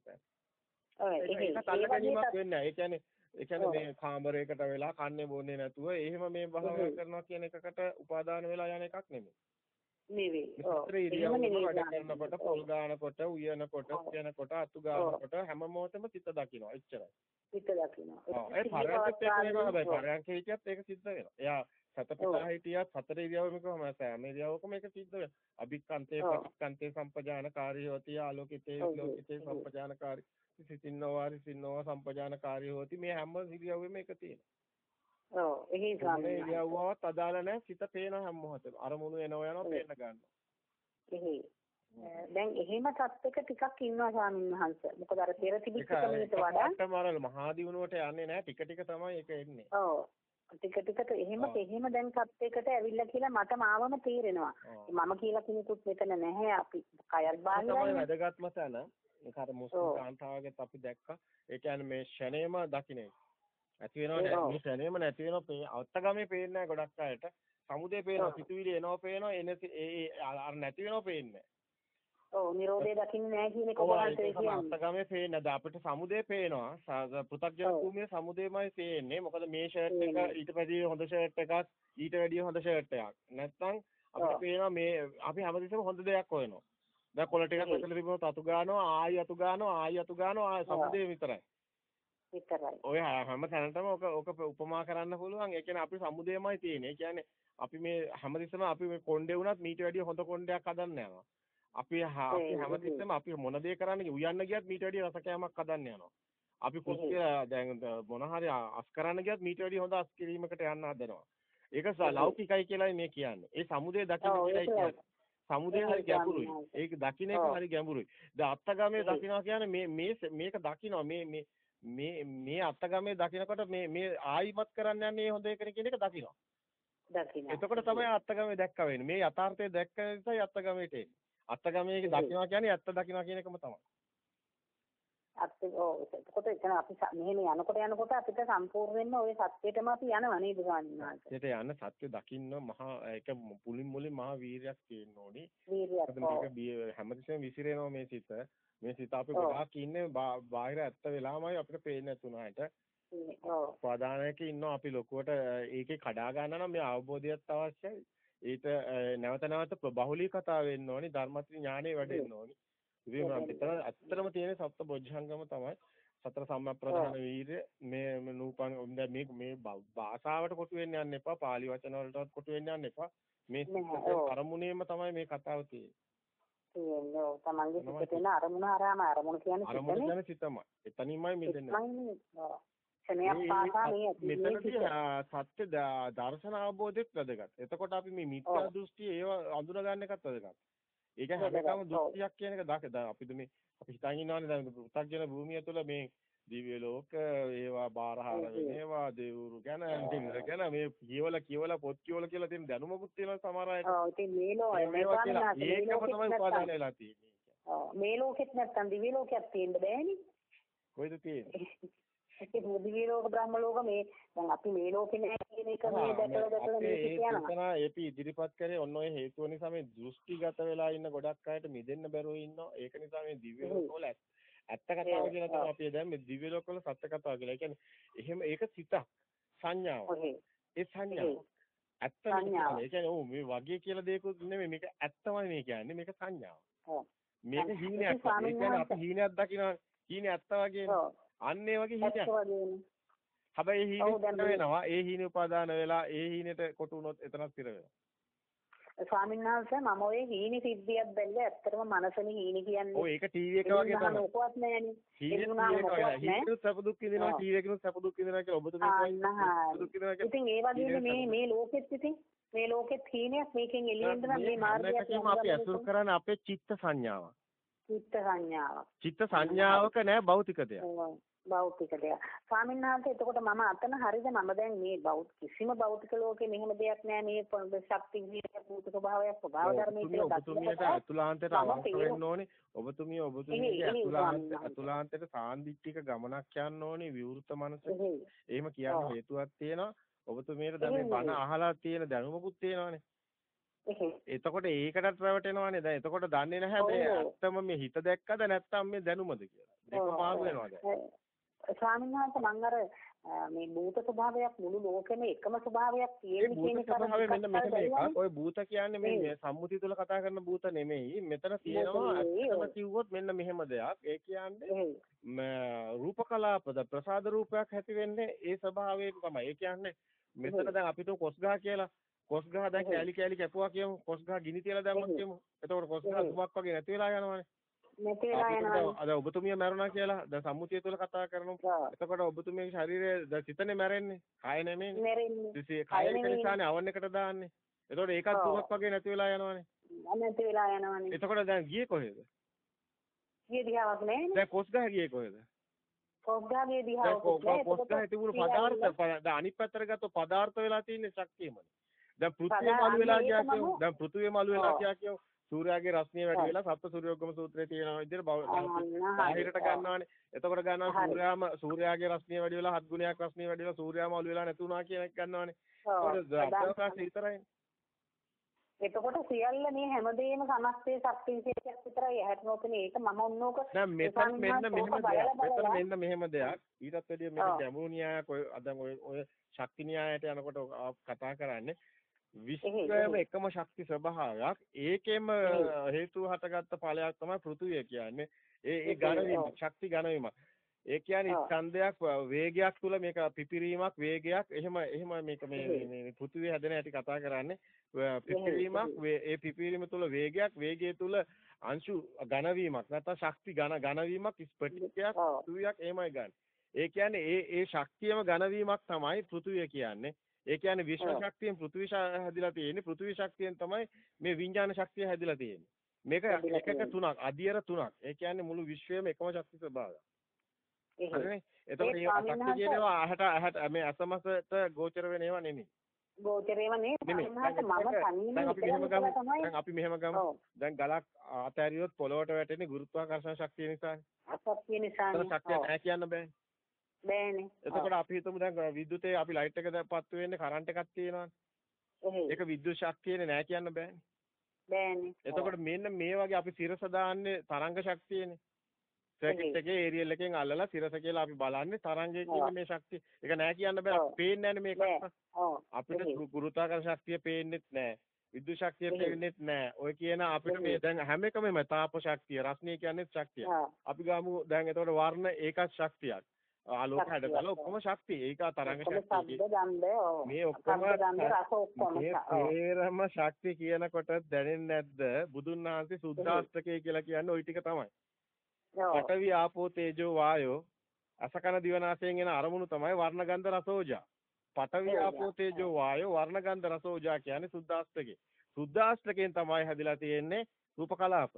[SPEAKER 2] බෑ. ඔව් ඒක තල්ලගැනීමක් වෙන්නේ නැහැ. ඒ කියන්නේ ඒ කියන්නේ මේ කාමරයකට වෙලා කන්නේ බොන්නේ නැතුව එහෙම මේ භාවනා කරනවා කියන එකකට උපාදාන වෙලා යන එකක් නෙමෙයි.
[SPEAKER 1] නෙවෙයි. ඔව්.
[SPEAKER 2] වැඩ කරනකොට පොල් ගන්නකොට උයනකොට කියනකොට අතු ගන්නකොට හැම මොහොතෙම සිත දකින්න. එච්චරයි.
[SPEAKER 1] සිත දකිනවා.
[SPEAKER 2] ඒ පරයන්කත් ඒක හැබැයි පරයන්ක හිටියත් ඒක සිද්ධ වෙනවා. එයා සතපතා හිටියත් සතර ඉරියව්වෙම කොහොම සෑම ඉරියව්වකම ඒක සිද්ධ වෙනවා. අභික්කන්තේ පටික්කන්තේ සම්පජානකාරී හොති ආලෝකිතේ විලෝකිතේ සම්පජානකාරී සිතින්නෝවාරි සින්නෝවා සම්පජානකාරී හොති මේ හැම ඉරියව්වෙම ඒක තියෙනවා.
[SPEAKER 1] ඔව් එහි
[SPEAKER 2] ස්වාමීන් වහන්සේ ඉරියව්වවත් අදාළ නැහැ සිත පේන හැම මොහොතේම අරමුණු එනවා යනවා පේන්න ගන්නවා.
[SPEAKER 1] එහි දැන් එහෙම තත්ත්වයක ටිකක් ඉන්නවා ස්වාමීන් වහන්සේ. මොකද අර පෙර තිබිච්ච කමියට වඩා
[SPEAKER 2] තමයි මහා දිනුවට යන්නේ නැහැ ටික ටික තමයි ඒක එන්නේ.
[SPEAKER 1] ඔව්. ටික ටිකට එහෙම එහෙම දැන් තත්ත්වයකට ඇවිල්ලා කියලා මට මාවම තේරෙනවා. මම කියලා කෙනෙකුත් මෙතන නැහැ අපි කයල් බාහිරයි.
[SPEAKER 2] තමයි වැදගත්ම තැන. ඒක අර මුස්ලිම් කාන්තාවගෙත් අපි දැක්කා. ඒ කියන්නේ මේ ෂණේම දකින්නේ. ඇති වෙනව මේ ෂණේම නැති වෙනව අවත්තගමේ පේන්නේ නැහැ ගොඩක් අයට. සමුදේ පේනවා, සිතුවිලි එනවා පේනවා, එන ඒ අර නැති වෙනව පේන්නේ
[SPEAKER 1] ඔව් නිරෝධය දකින්නේ නැහැ කියන එක ඔබවහන්සේ කියන්නේ.
[SPEAKER 2] අස්තගමේ පේන්නේ නැද අපිට සමුදේ පේනවා. පෘථග්ජන භූමියේ සමුදේමයි පේන්නේ. මොකද මේ ෂර්ට් එක ඊට වැඩිය හොඳ ෂර්ට් එකක් ඊට වැඩිය හොඳ ෂර්ට් එකක්. නැත්තම් අපිට පේනවා මේ අපි හැමදෙස්සම හොඳ දෙයක් හොයනවා. දැන් කොළ ටිකක් ඇතුලේ තිබුණොත් අතු ගන්නවා ආයි අතු ගන්නවා ආයි අතු ගන්නවා ආයි සමුදේ විතරයි.
[SPEAKER 1] විතරයි.
[SPEAKER 2] ඔය හැම තැනටම ඔක ඔක උපමා කරන්න පුළුවන්. ඒ කියන්නේ අපි සමුදේමයි තියෙන්නේ. කියන්නේ අපි මේ හැමදෙස්සම අපි මේ කොණ්ඩේ වුණත් මීට වැඩිය හොඳ කොණ්ඩයක් හදන්න යනවා. අපි අපි හැමතිස්සෙම අපි මොන දේ කරන්නේ උයන්න ගියත් මීට වැඩිය රස කෑමක් හදන්න යනවා. අපි කුස්සිය දැන් මොන හරි අස් කරන්න ගියත් මීට වැඩිය හොඳ අස් කිරීමකට යන්න හදනවා. ඒක ලෞකිකයි කියලායි මේ කියන්නේ. ඒ සමුදේ දකින්න කියලායි කියන්නේ. සමුදේ හරි ගැඹුරුයි. ඒක දකින්න එක හරි ගැඹුරුයි. දැන් අත්තගමේ දකින්නවා කියන්නේ මේ මේ මේක දකින්නවා මේ මේ මේ මේ අත්තගමේ දකින්නකොට මේ මේ ආයිමත් කරන්න යන්නේ හොඳ එක කියන එක දකින්නවා.
[SPEAKER 1] දකින්න.
[SPEAKER 2] එතකොට තමයි අත්තගමේ දැක්ක වෙන්නේ. මේ යථාර්ථය දැක්ක නිසා අත්තගමේට එන්නේ. අත්තගමේක දකින්නවා කියන්නේ ඇත්ත දකින්නවා කියන එකම තමයි.
[SPEAKER 1] අත් ඔව් එතකොට එතන අපි මෙහෙම යනකොට යනකොට අපිට සම්පූර්ණයෙන්ම ওই සත්‍යයටම අපි යනවා නේද ස්වාමීනාත්.
[SPEAKER 2] ඒකට යන්න සත්‍ය දකින්න මහා ඒක පුලින් මුලින් මහා වීරියක් තියෙන්න ඕනි.
[SPEAKER 1] වීරියක්.
[SPEAKER 2] මේක හැමතිස්සෙම විසිරෙනවා මේ සිත. මේ සිත අපි ගොඩාක් ඉන්නේ බාහිර ඇත්ත වෙලාමයි අපිට පේන්නේ නැතුණාට.
[SPEAKER 1] ඔව්.
[SPEAKER 2] ප්‍රාදානයක ඉන්නවා අපි ලොකුවට ඒකේ කඩා ගන්න නම් මේ අවබෝධයත් අවශ්‍යයි. ඊට නැවත නැවත බහුලී කතා වෙන්න ඕනි ධර්මත්‍රි ඥානෙ වැඩෙන්න ඕනි. ඉතින් මෙතන ඇත්තටම තියෙන සප්ත බොජ්ජංගම තමයි සතර සම්‍යක්ප්‍රධාන වීර්ය මේ නූපන් දැන් මේ මේ භාෂාවට කොටු වෙන්න යන්න එපා පාලි වචන වලටවත් කොටු වෙන්න යන්න එපා මේ අරමුණේම තමයි මේ කතාව තියෙන්නේ.
[SPEAKER 1] තියෙන්නේ තමන්ගේ සිතේ තියෙන අරමුණ හරහාම අරමුණ කියන්නේ
[SPEAKER 2] සිතනේ. අරමුණ කියන්නේ සිතමයි. එතනින්මයි මෙතන.
[SPEAKER 1] ක්ෂණයක් පාසා මේ
[SPEAKER 2] මෙතනදී සත්‍ය දර්ශන අවබෝධයක් වැදගත්. එතකොට අපි මේ මිත්‍යා දෘෂ්ටි ඒව අඳුන ගන්න එකත් වැදගත්. ඒක හැමකම දෘෂ්ටියක් කියන එක දැක අපිට මේ අපි හිතන් ඉන්නවානේ දැන් පෘථග්ජන භූමිය තුළ මේ දිව්‍ය ලෝක ඒවා බාරහාර වෙන ඒවා දේවුරු ගැන ඉතින් ගැන මේ කියවල කියවල පොත් කියවල කියලා තියෙන දැනුමකුත් තියෙනවා සමහර අයට.
[SPEAKER 1] ඔව් ඉතින් මේ ලෝ
[SPEAKER 2] ඒකම තමයි උපාදාන වෙලා තියෙන්නේ.
[SPEAKER 1] ඔව් මේ ලෝකෙත් නැත්තම් දිව්‍ය ලෝකයක් තියෙන්න බෑනේ.
[SPEAKER 2] කොයිද තියෙන්නේ?
[SPEAKER 1] ඒක දිව්‍ය ලෝක බ්‍රහ්ම ලෝක මේ දැන් අපි මේ ලෝකේ නෑ කියන එක මේ දැකලා දැකලා මේක කියනවා.
[SPEAKER 2] ඒපි ඉදිරිපත් කරේ ඔන්න ඔය හේතුව නිසා මේ දෘෂ්ටිගත වෙලා ඉන්න ගොඩක් අයට මිදෙන්න බැරුව ඉන්නවා. ඒක නිසා මේ දිව්‍ය ලෝකවල ඇත්ත කතාව කියලා තමයි අපි දැන් මේ දිව්‍ය ලෝකවල සත්‍ය කතාව කියලා. ඒ කියන්නේ එහෙම ඒක සිතක් සංඥාවක්. ඒ සංඥාව. ඇත්ත
[SPEAKER 1] සංඥාව.
[SPEAKER 2] ඒ කියන්නේ ඔව් මේ වගේ කියලා දෙයක්වත් නෙමෙයි මේක ඇත්තමයි මේ කියන්නේ මේක සංඥාව.
[SPEAKER 1] ඔව්.
[SPEAKER 2] මේක හීනයක්. ඒ කියන්නේ අපි හීනයක් දකිනවා. හීනේ ඇත්ත වගේ. අන්න ඒ වගේ හිතයක්.
[SPEAKER 1] වගේනේ.
[SPEAKER 2] හැබැයි හීනේ වෙනවා. ඒ හීනේ උපාදාන වෙලා ඒ හීනෙට කොටු වුණොත් එතනක් ස්ථිර වෙනවා.
[SPEAKER 1] ස්වාමීන් වහන්සේ මම ඔය හීනි සිද්ධියක් බැලුවා ඇත්තටම මනසනේ හීනි කියන්නේ.
[SPEAKER 2] ඔය ඒක ටීවී එක වගේ තමයි.
[SPEAKER 1] මොකවත් නෑනේ.
[SPEAKER 2] හීනේ. හීනෙත් සැප දුක් විඳිනවා. ටීවී එකෙනුත් සැප දුක් විඳිනවා කියලා ඔබතුමී. සැප දුක් විඳිනවා කියලා.
[SPEAKER 1] ඉතින් ඒ වගේම මේ මේ ලෝකෙත් ඉතින් මේ ලෝකෙත් හීනයක් මේකෙන් එළියෙන්න නම් මේ මාර්ගයක්
[SPEAKER 2] අපි අසුර කරන්නේ අපේ චිත්ත සංඥාවක්.
[SPEAKER 1] චිත්ත සංඥාවක්.
[SPEAKER 2] චිත්ත සංඥාවක නෑ භෞතික දෙයක්.
[SPEAKER 1] භෞතික දෙයක්. ස්වාමීන් වහන්සේ එතකොට මම අතන හරිද මම දැන් මේ භෞත කිසිම භෞතික ලෝකේ මෙහෙම දෙයක් නෑ මේ ශක්ති විද්‍යාව භූත ස්වභාවයක් ස්වභාව ධර්මයේ කියලා දකින්නකොට
[SPEAKER 2] අතුලාන්තයට අවශ්‍ය වෙන්න ඕනේ. ඔබතුමිය ඔබතුමියගේ අතුලාන්ත. අතුලාන්තයට සාන්දිටික ගමනක් යන්න ඕනේ විවෘත මනස.
[SPEAKER 1] එහේ.
[SPEAKER 2] එහෙම කියන්න. හේතුවක් තියෙනවා. ඔබතුමියට දැන් මේ බණ. අහලා තියෙන දැනුමකුත් තියෙනවානේ. එතකොට ඒකටත් රැවටෙනවානේ. දැන් එතකොට දන්නේ නැහැ මේ. ඇත්තම මේ හිත දැක්කද නැත්නම් මේ දැනුමද කියලා. දෙක පාරු. වෙනවා දැන්.
[SPEAKER 1] ස්වාමීන් වහන්සේ මම අර මේ භූත ස්වභාවයක් මුළු ලෝකෙම එකම ස්වභාවයක් තියෙන කියන එක
[SPEAKER 2] මෙන්න මෙතන. එකක්. ඔය භූත කියන්නේ මේ සම්මුතිය තුළ කතා කරන භූත නෙමෙයි. මෙතන තියෙනවා
[SPEAKER 1] ඔව්.
[SPEAKER 2] කිව්වොත් මෙන්න මෙහෙම දෙයක්. ඒ කියන්නේ රූප කලාපද ප්‍රසාද රූපයක් ඇති වෙන්නේ ඒ ස්වභාවයෙන් තමයි. ඒ කියන්නේ මෙතන. දැන් අපිට කොස් ගහ කියලා කොස් ගහ දැන්. කෑලි කෑලි කැපුවා කියමු. කොස් ගහ ගිනි තියලා දැම්මත්. කියමු. එතකොට කොස් ගහ. දුමක් වගේ නැති වෙලා යනවනේ. අද ඔබතුමිය මැරුණා කියලා දැන් සම්මුතිය තුළ කතා කරනවා. එතකොට ඔබතුමියගේ ශරීරය දැන් සිතනේ මැරෙන්නේ. කාය නෙමෙයිනේ.
[SPEAKER 1] මෙරෙන්නේ. කය
[SPEAKER 2] කාය
[SPEAKER 1] නෙමෙයි.
[SPEAKER 2] නිසානේ අවන් එකට දාන්නේ. එතකොට ඒකත්. දුමක් වගේ නැති වෙලා යනවනේ.
[SPEAKER 1] නැති වෙලා යනවනේ.
[SPEAKER 2] එතකොට දැන් ගියේ කොහෙද?
[SPEAKER 1] ගිය දිහාවක් නෑනේ.
[SPEAKER 2] දැන් කොස් ගහ ගියේ කොහෙද?
[SPEAKER 1] කොස්ගාගේ
[SPEAKER 2] දැන්
[SPEAKER 1] දිහාවක්
[SPEAKER 2] කො-
[SPEAKER 1] නෑ.
[SPEAKER 2] කොස් ගහේ තිබුණු පදාර්ථ දැන් අනිත් පැත්තට ගත්තොත් පදාර්ථ වෙලා තියෙන්නේ ශක්තියමනේ. දැන් පෘථිවිය මළු වෙලා ගියා.
[SPEAKER 1] මම-
[SPEAKER 2] දැන් පෘථිවිය මළු වෙලා. ගියා කියමු. සූර්යාගේ රශ්මිය වැඩි. වෙලා සප්ත සූර්යෝගම සූත්‍රයේ තියෙන විදිහට. බාහිරට. ගන්නවානේ. එතකොට ගන්නවා. සූර්යාම සූර්යාගේ රශ්මිය වැඩි වෙලා හත් ගුණයක් රශ්මිය වැඩි වෙලා සූර්යාම මළු වෙලා නැති වුණා කියන එක ගන්නවානේ. අප්‍රකාශ විතරයි.
[SPEAKER 1] එතකොට සියල්ල මේ හැමදේම සමස්තයේ ශක්ති විශේෂයක් විතරයි ඇහැට නොපෙනේ. ඒක මම ඔන්නෝක
[SPEAKER 2] දැන් මෙතන මෙන්න මෙහෙම දෙයක්. මෙතන මෙන්න මෙහෙම දෙයක්. ඊටත් වැඩිය
[SPEAKER 1] ඔව්.
[SPEAKER 2] ගැඹුරු න්‍යායක් ඔය අද ඔය ශක්ති න්‍යායයට යනකොට කතා කරන්නේ විශ්වයම. එකම ශක්ති ස්වභාවයක් ඒකෙම. හේතු හටගත්ත ඵලයක් තමයි පෘථුවිය කියන්නේ. ඒ ඒ
[SPEAKER 1] ඔව්.
[SPEAKER 2] ශක්ති ඝනවීමක්. ඒ කියන්නේ. ස්කන්ධයක් වේගයක් තුල මේක පිපිරීමක් වේගයක් එහෙම එහෙම මේක මේ. මේ- පෘථුවිය හැදෙන හැටි කතා කරන්නේ පිපිරීමක් ඒ පිපිරීම තුල වේගයක් වේගය තුල අංශු ඝනවීමක් නැත්නම් ශක්ති ඝන ඝනවීමක් ස්පටිකයක්
[SPEAKER 1] ඔව්.
[SPEAKER 2] පෘථුවියක් එහෙමයි ගන්න. ඒ කියන්නේ ඒ ඒ ශක්තියම ඝනවීමක් තමයි පෘථුවිය කියන්නේ. ඒ කියන්නේ විශ්ව. ශක්තියෙන් පෘථුවි හැදිලා තියෙන්නේ. පෘථුවි ශක්තියෙන් තමයි මේ විඥාන ශක්තිය හැදිලා තියෙන්නේ. මේක එකක. තුනක්, අධියර තුනක්. ඒ කියන්නේ මුළු විශ්වයේම එකම ශක්ති ස්වභාවයක්. හරිනේ? එතකොට මේ
[SPEAKER 1] ස්වාමීන්
[SPEAKER 2] ශක්ති
[SPEAKER 1] වහන්සේ-
[SPEAKER 2] කියන ඒවා ඇහැට ඇහැට මේ අසමසට ගෝචර වෙන ඒවා නෙමෙයි.
[SPEAKER 1] ගෝචරේව නේ
[SPEAKER 2] නෙමෙයි. දැන් අපි මෙහෙම ගමු. දැන් ගලක් අතෑරියොත් පොළොවට වැටෙන්නේ ගුරුත්වාකර්ෂණ ශක්තිය නිසානේ.
[SPEAKER 1] අසත්‍ය නිසානේ
[SPEAKER 2] ශක්තිය නැහැ කියන්න බෑ.
[SPEAKER 1] බෑනේ
[SPEAKER 2] එතකොට අපි හිතමු දැන් විද්‍යුතේ අපි ලයිට් එක දැපත් වෙන්නේ කරන්ට් එකක් තියෙනවානේ. ඒක විද්‍යුත් ශක්තියනේ නැහැ කියන්න බෑනේ.
[SPEAKER 1] බෑනේ
[SPEAKER 2] එතකොට මෙන්න මේ වගේ අපි සිරස දාන්නේ තරංග ශක්තියනේ. සර්කිට් එකේ ඒරියල් එකෙන් අල්ලලා සිරස කියලා අපි බලන්නේ තරංගය කියන මේ ශක්තිය. ඒක නෑ කියන්න බෑ. පේන්නේ නැන්නේ මේක.
[SPEAKER 1] නෑ. ඔව්
[SPEAKER 2] අපිට ගුරුත්වාකර්ෂණ ශක්තිය පේන්නෙත් නෑ. විද්‍යුත් ශක්තිය. පේන්නෙත් නෑ. ඔය කියන අපිට මේ. දැන් හැම එකම තාප ශක්තිය, රස්නිය කියන්නේ ශක්තිය. අපි ගාමු දැන් එතකොට වර්ණ ඒකත් ශක්තියක්. ආලෝක. හැඩතල ඔක්කොම ශක්තිය. ඒක තරංග ශක්තිය. මේ ඔක්කොම මේ තේරම ශක්තිය කියනකොට දැනෙන්නේ නැද්ද? බුදුන් වහන්සේ සුද්ධාස්තකය කියලා කියන්නේ ওই ටික තමයි. පඨවි ආපෝ තේජෝ වායෝ අසකන දිවනාසයෙන් එන අරමුණු තමයි වර්ණ ගන්ධ රසෝජා. පඨවි. ආපෝ තේජෝ වායෝ වර්ණ ගන්ධ රසෝජා කියන්නේ සුද්ධාස්තකේ. සුද්ධාස්තකයෙන් තමයි හැදිලා තියෙන්නේ රූප කලාප.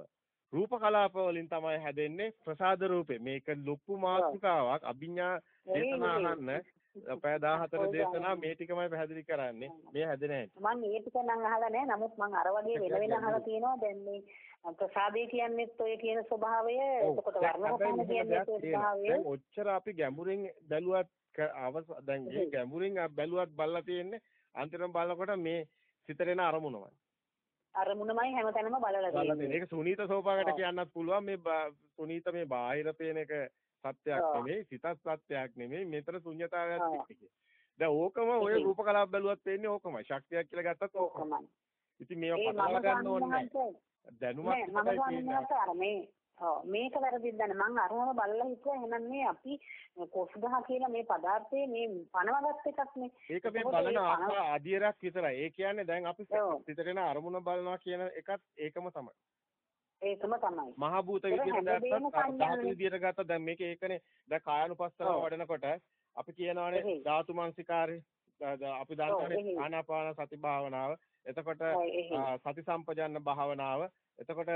[SPEAKER 2] රූප කලාප වලින් තමයි හැදෙන්නේ ප්‍රසාද රූපේ. මේක ලොකු මාතෘකාවක් අභිඥා දේශනා අහන්න පැය 14 දේශනා මේ ටිකමයි පැහැදිලි කරන්නේ. මේ හැදෙන හැටි.
[SPEAKER 1] මම ඒ ටික නම් අහලා නැහැ. නමුත් මම අර වගේ වෙන වෙන අහලා තියෙනවා. දැන් මේ ප්‍රසාදේ කියන්නේත් ඔය කියන ස්වභාවය. එතකොට වර්ණකපන කියන්නේත් ඔය ස්වභාවය.
[SPEAKER 2] දැන් ඔච්චර අපි ගැඹුරින් බැලුවත් දැන් මේ ගැඹුරින් බැලුවත් බලලා තියෙන්නේ අන්තිම බලනකොට මේ සිතට එන අරමුණමයි.
[SPEAKER 1] අරමුණමයි හැමතැනම බලලා තියෙන්නේ.
[SPEAKER 2] ඒක සුනීත සෝපාකට කියන්නත් පුළුවන් මේ සුනීත මේ බාහිර පේන එක සත්‍යයක් නෙමෙයි සිතත් සත්‍යයක් නෙමෙයි මෙතන ශුන්‍යතාවයක් තියෙන්නේ. දැන් ඕකම ඔය රූප කලාප බැලුවත් පේන්නේ ඕකමයි. ශක්තියක් කියලා ගත්තත් ඕකමයි. ඉතින් මේවා පටලවා ගන්න ඕනේ දැනුමක්
[SPEAKER 1] විතරයි මේ ඔව් මේක වැරදිද දැන මම අරම බලලා හිතුවා එහෙනම් මේ අපි කොස්ගහ කියලා මේ පදාර්ථයේ මේ පනවගත් එකක් නේ.
[SPEAKER 2] ඒක මේ බලන අධියරක් විතරයි. ඒ කියන්නේ දැන් අපි එන අරමුණ බලනවා කියන එකත් ඒකම තමයි.
[SPEAKER 1] ඒකම තමයි.
[SPEAKER 2] මහ භූත විදියට ගත්තත් ධාතු විදියට ගත්තත් දැන් මේක ඒකනේ දැන් කායानुපස්සනාව වඩනකොට අපි කියනවානේ ධාතු මනසිකාරය අපි දන්නවානේ ආනාපාන සති භාවනාව එතකොට සති සම්පජන්න භාවනාව එතකොට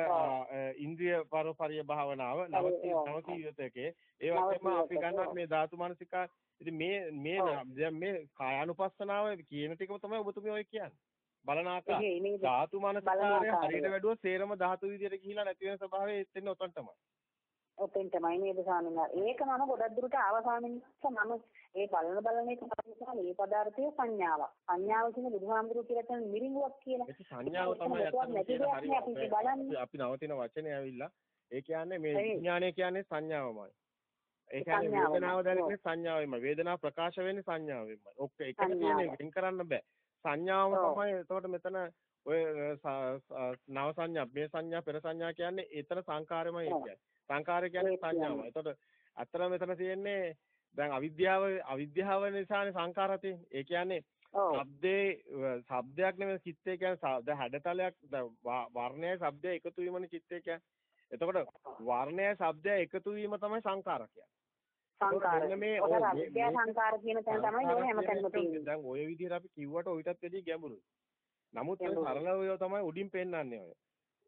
[SPEAKER 2] ඉන්ද්‍රිය පරපරිය භාවනාව නවකීයතකේ ඒ වගේම අපි ගන්නවා මේ ධාතු මනසිකා ඉතින් මේ මේ දැන් මේ කායानुපස්සනාව කියන ටිකම තමයි ඔබතුමිය ඔය කියන්නේ. බලන ආකාරය ධාතු මනසකාරය හරියට වැඩුවොත් සේරම ධාතු විදියට ගිහිලා නැති වෙන ස්වභාවය එතෙන් ඔතන තමයි.
[SPEAKER 1] ඔතෙන් තමයි නේද ස්වාමීන් වහන්සේ. ඒක මම ගොඩක් දුරට ආව ස්වාමීන් වහන්සේ මම ඒ බලන බලන එක තමයි මේ පදාර්ථයේ සංඥාවක්. සංඥාව කියන්නේ බුදුහාමුදුරුවෝ කියලා කියන මිරිඟුවක් කියලා.
[SPEAKER 2] ඒක සංඥාව තමයි අත්‍යවශ්‍ය අපි නවතින වචනේ ඇවිල්ලා ඒ කියන්නේ මේ විඥානය කියන්නේ සංඥාවමයි. ඒ කියන්නේ වේදනාව දැනෙන්නේ සංඥාවෙන්මයි. වේදනාව ප්‍රකාශ වෙන්නේ සංඥාවෙන්මයි. ඔක්ක එකට කියන්නේ වෙන් කරන්න බෑ. සංඥාව තමයි එතකොට මෙතන ඔය නව සංඥා මේ සංඥා පෙර සංඥා කියන්නේ ඒතර සංකාරයමයි කියන්නේ. සංකාරය කියන්නේ සංඥාවයි. එතකොට අතර මෙතන තියෙන්නේ දැන් අවිද්‍යාව අවිද්‍යාව නිසානේ සංකාර තියෙන්නේ. ඒ කියන්නේ ශබ්දේ ශබ්දයක් නෙමෙයි චිත්තය කියන්නේ හැඩතලයක් වර්ණයයි ශබ්දය එකතු වීමනේ චිත්තය කියන්නේ. එතකොට වර්ණයයි ශබ්දය එකතු වීම තමයි සංකාර කියන්නේ.
[SPEAKER 1] සංකාර. මේ අවිද්‍යා සංකාර කියන තැන තමයි මේ හැමතැනම තියෙන්නේ.
[SPEAKER 2] දැන් ওই විදිහට අපි කිව්වට ඔයිටත් වැඩි ගැඹුරුයි. නමුත් සරලව තමයි උඩින් පෙන්වන්නේ ඔය.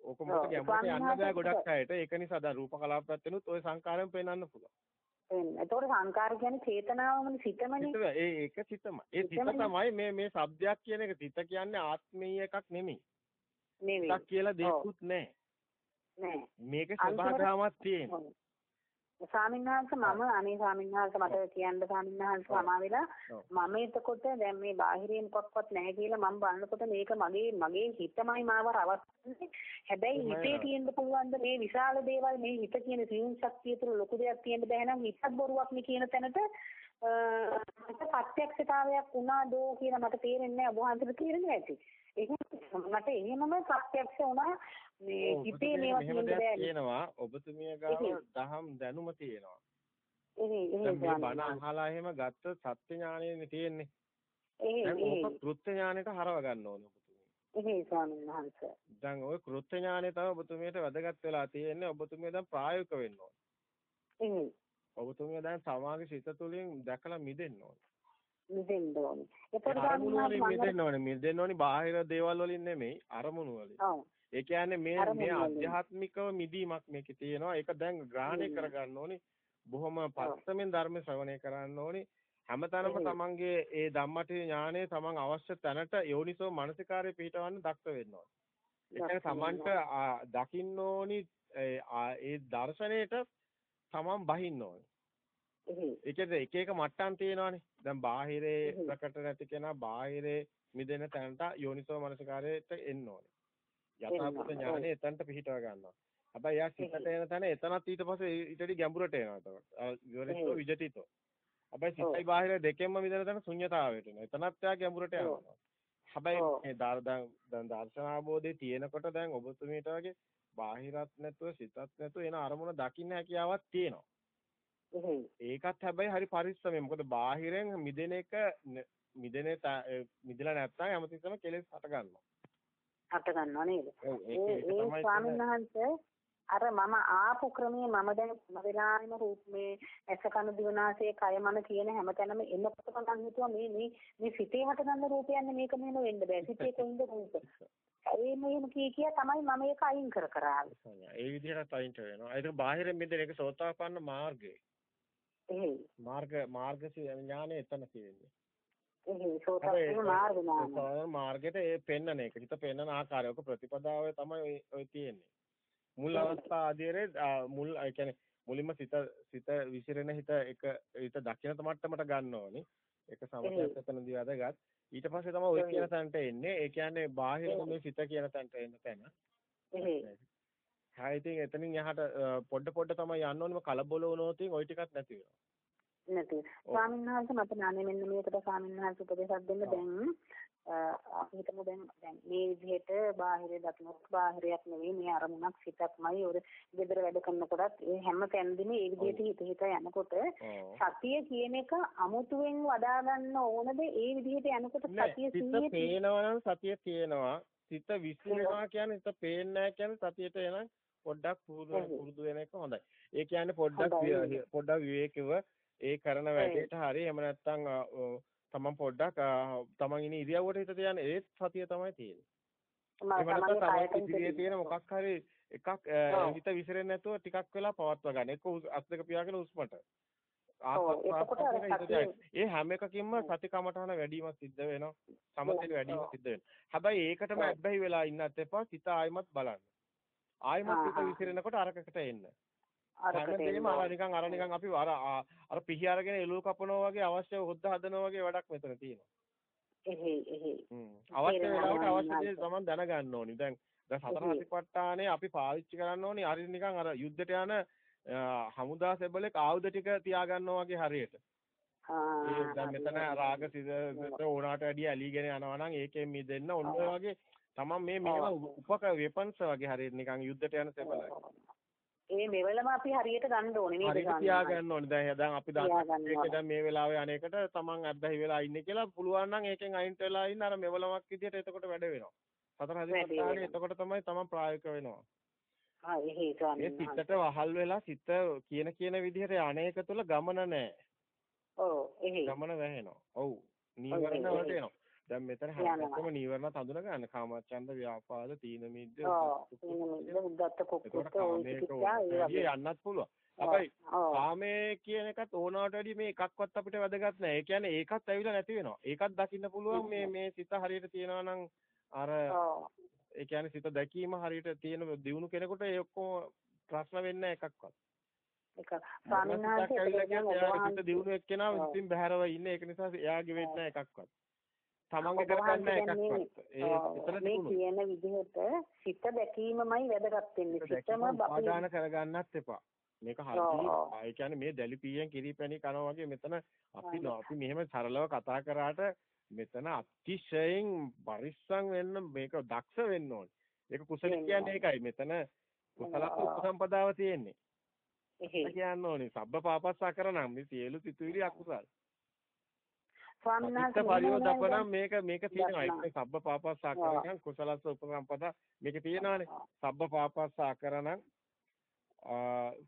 [SPEAKER 2] ඕක මොකද ගැඹුරට යන්න බෑ ගොඩක් අයට. ඒක නිසා දැන් රූප කලාප පැත්තෙනුත් ඔය සංකාරයෙන් පෙන්වන්න පුළුවන්.
[SPEAKER 1] එන්න. ඒතකොට සංකාර කියන්නේ චේතනාවමනේ සිතමනේ.
[SPEAKER 2] ඒ ඒක සිතම. ඒ සිත තමයි මේ මේ શબ્දයක් කියන එක සිත කියන්නේ ආත්මීය එකක් නෙමෙයි.
[SPEAKER 1] නෙමෙයි.
[SPEAKER 2] එකක් කියලා දෙයක්වත් නැහැ.
[SPEAKER 1] නෑ.
[SPEAKER 2] මේකේ ස්වභාවයක් තියෙනවා.
[SPEAKER 1] ස්වාමීන් වහන්සේ මම අනේ ස්වාමීන් වහන්සේ මට කියන්න ස්වාමීන් වහන්සේ සමා වෙලා මම එතකොට දැන් මේ බාහිරින් මොකක්වත් නැහැ කියලා මම බලනකොට මේක මගේ මගේ හිතමයි මාව රවට්ටන්නේ. හැබැයි හිතේ තියෙන්න පුළුවන් මේ විශාල දේවල් මේ හිත කියන සියුම් ශක්තිය තුළ ලොකු දෙයක් තියෙන්න බෑ නම් හිතක් බොරුවක් නේ කියන තැනට මට ප්‍රත්‍යක්ෂතාවයක් වුණා දෝ කියලා මට තේරෙන්නේ නැහැ. ඔබ වහන්සේට තේරෙන්නේ නැති ඒක මට එහෙමම ප්‍රත්‍යක්ෂ වුණා. මේ හිතේ මේවා
[SPEAKER 2] තියෙනවා ඔබතුමිය ගාව දහම් දැනුම තියෙනවා. එහෙනම් මේ බණ අහලා එහෙම ගත්ත සත්‍ය ඥානෙනේ තියෙන්නේ. එහෙනම් කෘත්‍ය ඥානෙට හරව ගන්න ඕනේ ඔබතුමිය
[SPEAKER 1] එහෙයි ස්වාමීන් වහන්සේ.
[SPEAKER 2] දැන් ওই කෘත්‍ය ඥානෙ තමයි ඔබතුමියට වැදගත් වෙලා තියෙන්නේ. ඔබතුමිය දැන් ප්‍රායෝගික වෙන්න ඕනේ.
[SPEAKER 1] එහෙයි
[SPEAKER 2] ඔබතුමිය දැන් සමාගයේ සිත තුළින් දැකලා මිදෙන්න ඕනේ
[SPEAKER 1] මිදෙන්න ඕනේ.
[SPEAKER 2] ඒකට ගාමිණී මිදෙන්න ඕනේ. මිදෙන්න ඕනේ බාහිර දේවල් වලින් නෙමෙයි අරමුණු වලින්.
[SPEAKER 1] ඔව්.
[SPEAKER 2] ඒ කියන්නේ මේ මේ ආධ්‍යාත්මිකව මිදීමක් මේකේ තියෙනවා. ඒක දැන් ග්‍රහණය කරගන්න ඕනේ. බොහොම පස්සමෙන් ධර්ම ශ්‍රවණය කරන්න ඕනේ. හැමතැනම තමන්ගේ ඒ ධම්මටි ඥානය තමන් අවශ්‍ය තැනට යෝනිසෝ මානසිකාරය පිහිටවන්න දක්ෂ වෙන්න ඕනේ. ඒ කියන්නේ තමන්ට දකින්න ඕනි ඒ දර්ශනයට තමන් බහින්න ඕනේ. ඒ කියන්නේ එක එක මට්ටම් තියෙනවානේ. දැන් බාහිරේ ප්‍රකට නැති කෙනා බාහිරේ මිදෙන තැනට යෝනිසෝ මනසකාරයට එන්න ඕනේ. යථාභූත ඥානෙ එතනට පිහිටව ගන්නවා. හැබැයි යා සිතට එන තැන එතනත් ඊට පස්සේ ඊටදී ගැඹුරට එනවා එතකොට. යෝනිසෝ විජිතෝ. හැබැයි සිතයි බාහිර දෙකෙන්ම මිදෙන තැන ශුන්‍යතාවයට එනවා. එතනත් යා ගැඹුරට යනවා. හැබැයි මේ දැන් දර්ශන ආબોධයේ තියෙනකොට දැන් ඔබතුමීට වගේ බාහිරත් නැතුව සිතත් නැතුව එන අරමුණ දකින්න හැකියාවක් තියෙනවා. ඒකත් හැබැයි හරි පරිස්සමෙන්. මොකද බාහිරෙන් මිදෙන එක මිදෙන මිදලා නැත්නම් හැමතිස්සම කෙලෙස් හට ගන්නවා.
[SPEAKER 1] හට ගන්නවා නේද? ඒ ස්වාමීන් වහන්සේ අර මම ආපු ක්‍රමයේ මම දැන් හැම වෙලාවෙම රූප මේ ඇස කන දිවනාසය කය මන කියන හැමතැනම එනකොට මම හිතුවා මේ මේ මේ සිතේ හටගන්න රූපයන්නේ මේක මෙහෙම වෙන්න බෑ සිතේ කොයින්ද රූප ඒ මෙහෙම කී කිය තමයි මම ඒක අයින් කර කර ආවේ
[SPEAKER 2] ඒ විදිහට අයින් වෙනවා ඒක බාහිරින් මෙතන ඒක සෝතාපන්න මාර්ගය. මාර්ග මාර්ග ඥානෙ එතන තියෙන්නේ.
[SPEAKER 1] සෝතප්පම
[SPEAKER 2] මාර්ගයට ඒ පෙන්නන එක. හිත පෙන්නන ආකාරය. ඔක ප්‍රතිපදාවේ තමයි ඔය තියෙන්නේ. මුල් අවස්ථා ආදීරේ මුල් ඒ කියන්නේ මුලින්ම සිත සිත විසිරෙන හිත එක හිත දකින්න මට්ටමට ගන්න ඕනි. ඒක සමතයක් එතනදී වැදගත්. ඊට පස්සේ තමයි ඔය කියන තැනට එන්නේ. ඒ කියන්නේ බාහිර මේ සිත කියන තැනට එන්න තැන. හා ඉතින් එතනින් එහාට පොඩ පොඩ තමයි යන්න ඕනේ. කලබල වුණොත් ওই ටිකක් නැති වෙනවා.
[SPEAKER 1] නැති. ස්වාමීන් වහන්සේ මට නානේ මෙන්න මේකට ස්වාමීන් වහන්සේ උපදේශයක් දෙන්න. දැන් අපි හිතමු දැන් දැන් මේ විදිහට බාහිර දක්නොත් බාහිරයක් නෙවෙයි මේ අරමුණක් සිතක්මයි. ඔය ගෙදර වැඩ කරනකොටත් ඒ හැම තැනදීම ඒ විදිහට හිත හිත යනකොට සතිය කියන එක අමුතුවෙන් වඩා ගන්න ඕනද? ඒ විදිහට යනකොට සතිය
[SPEAKER 2] සිහිය පේනවා නම් සතිය තියෙනවා. සිත විසිරෙනවා කියන්නේ සිත පේන්නේ නැහැ කියන්නේ සතියට එනං පොඩ්ඩක් පුරුදු වෙන එක හොඳයි. ඒ කියන්නේ පොඩ්ඩක් පොඩ්ඩක් විවේකීව ඒ කරන වැඩේට හරි එහෙම නැත්නම් තමන් පොඩ්ඩක් තමන් ඉන්නේ ඉරියව්වට හිත තියන්නේ ඒත් සතිය තමයි තියෙන්නේ. නැත්නම් තමන් ඉදිරියේ තියෙන මොකක් හරි එකක් හිත විසිරෙන්නේ නැතුව ටිකක් වෙලා පවත්වා ගන්න. ඒක අස් දෙක පියාගෙන උස්මට. ඒ හැම එකකින්ම සති කමඨහන වැඩිවීමක් සිද්ධ වෙනවා. සමතේ වැඩිවීමක් සිද්ධ වෙනවා. හැබැයි ඒකටම ඇබ්බැහි වෙලා ඉන්නත් එපා. සිත ආයිමත් බලන්න. ආයිමත් හිත විසිරෙනකොට අරකට එන්න. හැමදේම අර නිකන් අර නිකන් අපි අර අර පිහි අරගෙන එළුව කපනවා වගේ අවශ්‍ය හොද්ද හදනවා වගේ වැඩක් මෙතන තියෙනවා.
[SPEAKER 1] එහෙයි එහෙයි.
[SPEAKER 2] අවශ්‍ය වෙලාවට අවශ්‍ය දේ තමන් දැනගන්න ඕනි. දැන් දැන් සතර සතිපට්ඨානේ අපි පාවිච්චි කරන්න ඕනි හරියට නිකන් අර යුද්ධයට යන හමුදා සෙබලෙක් ආයුධ ටික තියාගන්නවා වගේ හරියට. ඒ දැන් මෙතන රාග සිද ඕනාට වැඩිය ඇලිගෙන යනවා නම් ඒකෙන් මිදෙන්න ඔන්න වගේ තමන් මේ මේවා උපක වෙපන්ස් වගේ හරියට නිකන් යුද්ධයට යන සෙබලයි.
[SPEAKER 1] ඒ මෙවලම අපි හරියට ගන්න ඕනේ නේද?
[SPEAKER 2] හරියට තියා ගන්න ඕනේ. දැන් දැන් අපි දන්න දැන් මේ වෙලාවේ අනේකට තමන් අත්දැහි වෙලා ඉන්නේ කියලා පුළුවන් නම් ඒකෙන් අයින්ට වෙලා ඉන්න අර මෙවලමක් විදියට එතකොට වැඩ වෙනවා. සතර හදිස්සියේ එතකොට තමයි තමන් ප්‍රායෝගික වෙනවා.
[SPEAKER 1] ආ එහෙයි ස්වාමීන්
[SPEAKER 2] වහන්සේ. සිතට වහල් වෙලා සිත කියන කියන විදිහට අනේක තුල ගමන නැහැ.
[SPEAKER 1] ඔව් එහෙයි.
[SPEAKER 2] ගමන වැහෙනවා. ඔව්. නීවරණ වලට එනවා. දැන් මෙතන හැමෝටම නීවරණ හඳුන ගන්න කාමච්ඡන්ද ව්‍යාපාද තීන මිද්ද
[SPEAKER 1] උද්දත්ත කුක්කුත්
[SPEAKER 2] යන්නත් පුළුවන්. හැබැයි කාමයේ කියන එකත් ඕනවට වැඩිය මේ එකක්වත් අපිට වැදගත් නැහැ. ඒ කියන්නේ ඒකත් ඇවිල්ලා නැති වෙනවා. ඒකත් දකින්න පුළුවන් මේ මේ සිත හරියට තියනවා නම් අර ඒ කියන්නේ සිත දැකීම හරියට තියෙන දියුණු කෙනෙකුට ඒ ඔක්කොම ප්‍රශ්න වෙන්නේ එකක්වත්.
[SPEAKER 1] ඒක ස්වාමීන්
[SPEAKER 2] වහන්සේ දියුණු එක්කෙනා විසින් බහැරව ඉන්නේ ඒක නිසා එයාගේ වෙන්නේ එකක්වත්. තමන්ගේ කරගන්න එකක්වත්. ඒ
[SPEAKER 1] මේ කියන විදිහට සිත දැකීමමයි වැදගත් වෙන්නේ. සිතම
[SPEAKER 2] බාධාන කරගන්නත් එපා. මේක හරියි ඒ කියන්නේ මේ දැලිපියෙන් කිරිපැණි කනවා වගේ මෙතන අපි අපි මෙහෙම සරලව කතා කරාට මෙතන අතිශයින් පරිස්සම් වෙන්න මේක දක්ෂ වෙන්න ඕනේ. ඒක කුසල කියන්නේ ඒකයි. මෙතන කුසල උපසම්පදාව තියෙන්නේ.
[SPEAKER 1] එහෙයි
[SPEAKER 2] කියන්න ඕනේ. සබ්බ පාපස්සා කරනම් මේ සියලු සිතුවිලි අකුසල්
[SPEAKER 1] ස්වාමීන්
[SPEAKER 2] වහන්සේ පරියෝදපනම් මේක මේක තියෙනවා. ඒක සබ්බ පාපස් ආකරණං කුසලස්ස උපසම්පදා මේක තියෙනවානේ. සබ්බ පාපස් ආකරණං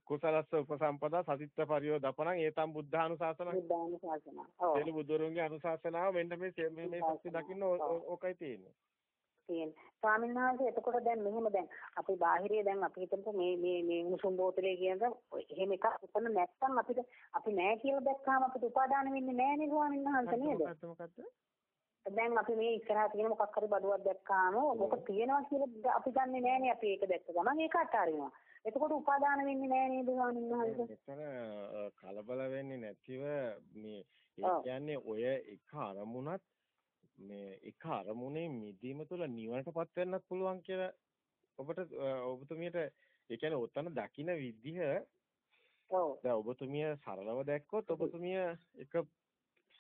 [SPEAKER 2] කුසලස්ස උපසම්පදා සතිත්ත පරියෝදපනම් ඒතම් බුද්ධානුශාසන
[SPEAKER 1] බුද්ධානුශාසන ඔව්.
[SPEAKER 2] බුදුරුන්ගේ අනුශාසනාව මෙන්න මේ මේ සත්‍ය දකින්න ඕකයි තියෙන්නේ
[SPEAKER 1] තියෙන්නේ. ස්වාමීන් වහන්සේ එතකොට දැන් මෙහෙම දැන් අපි බාහිරේ දැන් අපි හිතමු මේ මේ මේ උණුසුම් බෝතලේ කියන එහෙම එකක් උතන නැත්තම් අපිට අපි නෑ කියලා දැක්කම අපිට උපාදාන වෙන්නේ නෑනේ ස්වාමීන් වහන්සේ නේද?
[SPEAKER 2] මොකද්ද?
[SPEAKER 1] දැන් අපි මේ ඉස්සරහා තියෙන මොකක් හරි බඩුවක් දැක්කාම මොක තියෙනවා කියලා අපි දන්නේ නෑනේ අපි ඒක දැක්ක ගමන් ඒක අතාරිනවා. එතකොට උපාදාන වෙන්නේ නෑ නේද ස්වාමීන් වහන්සේ?
[SPEAKER 2] එතන කලබල වෙන්නේ නැතිව මේ ඒ කියන්නේ ඔය එක අරමුණත් මේ එක අරමුණේ මිදීම තුළ නිවනටපත් වෙන්නත් පුළුවන් කියලා ඔබට ඔබතුමියට ඒ කියන්නේ ඔතන දකින්න විදිහ
[SPEAKER 1] ඔව්.
[SPEAKER 2] දැන් ඔබතුමිය සරලව දැක්කොත් ඔබතුමිය එක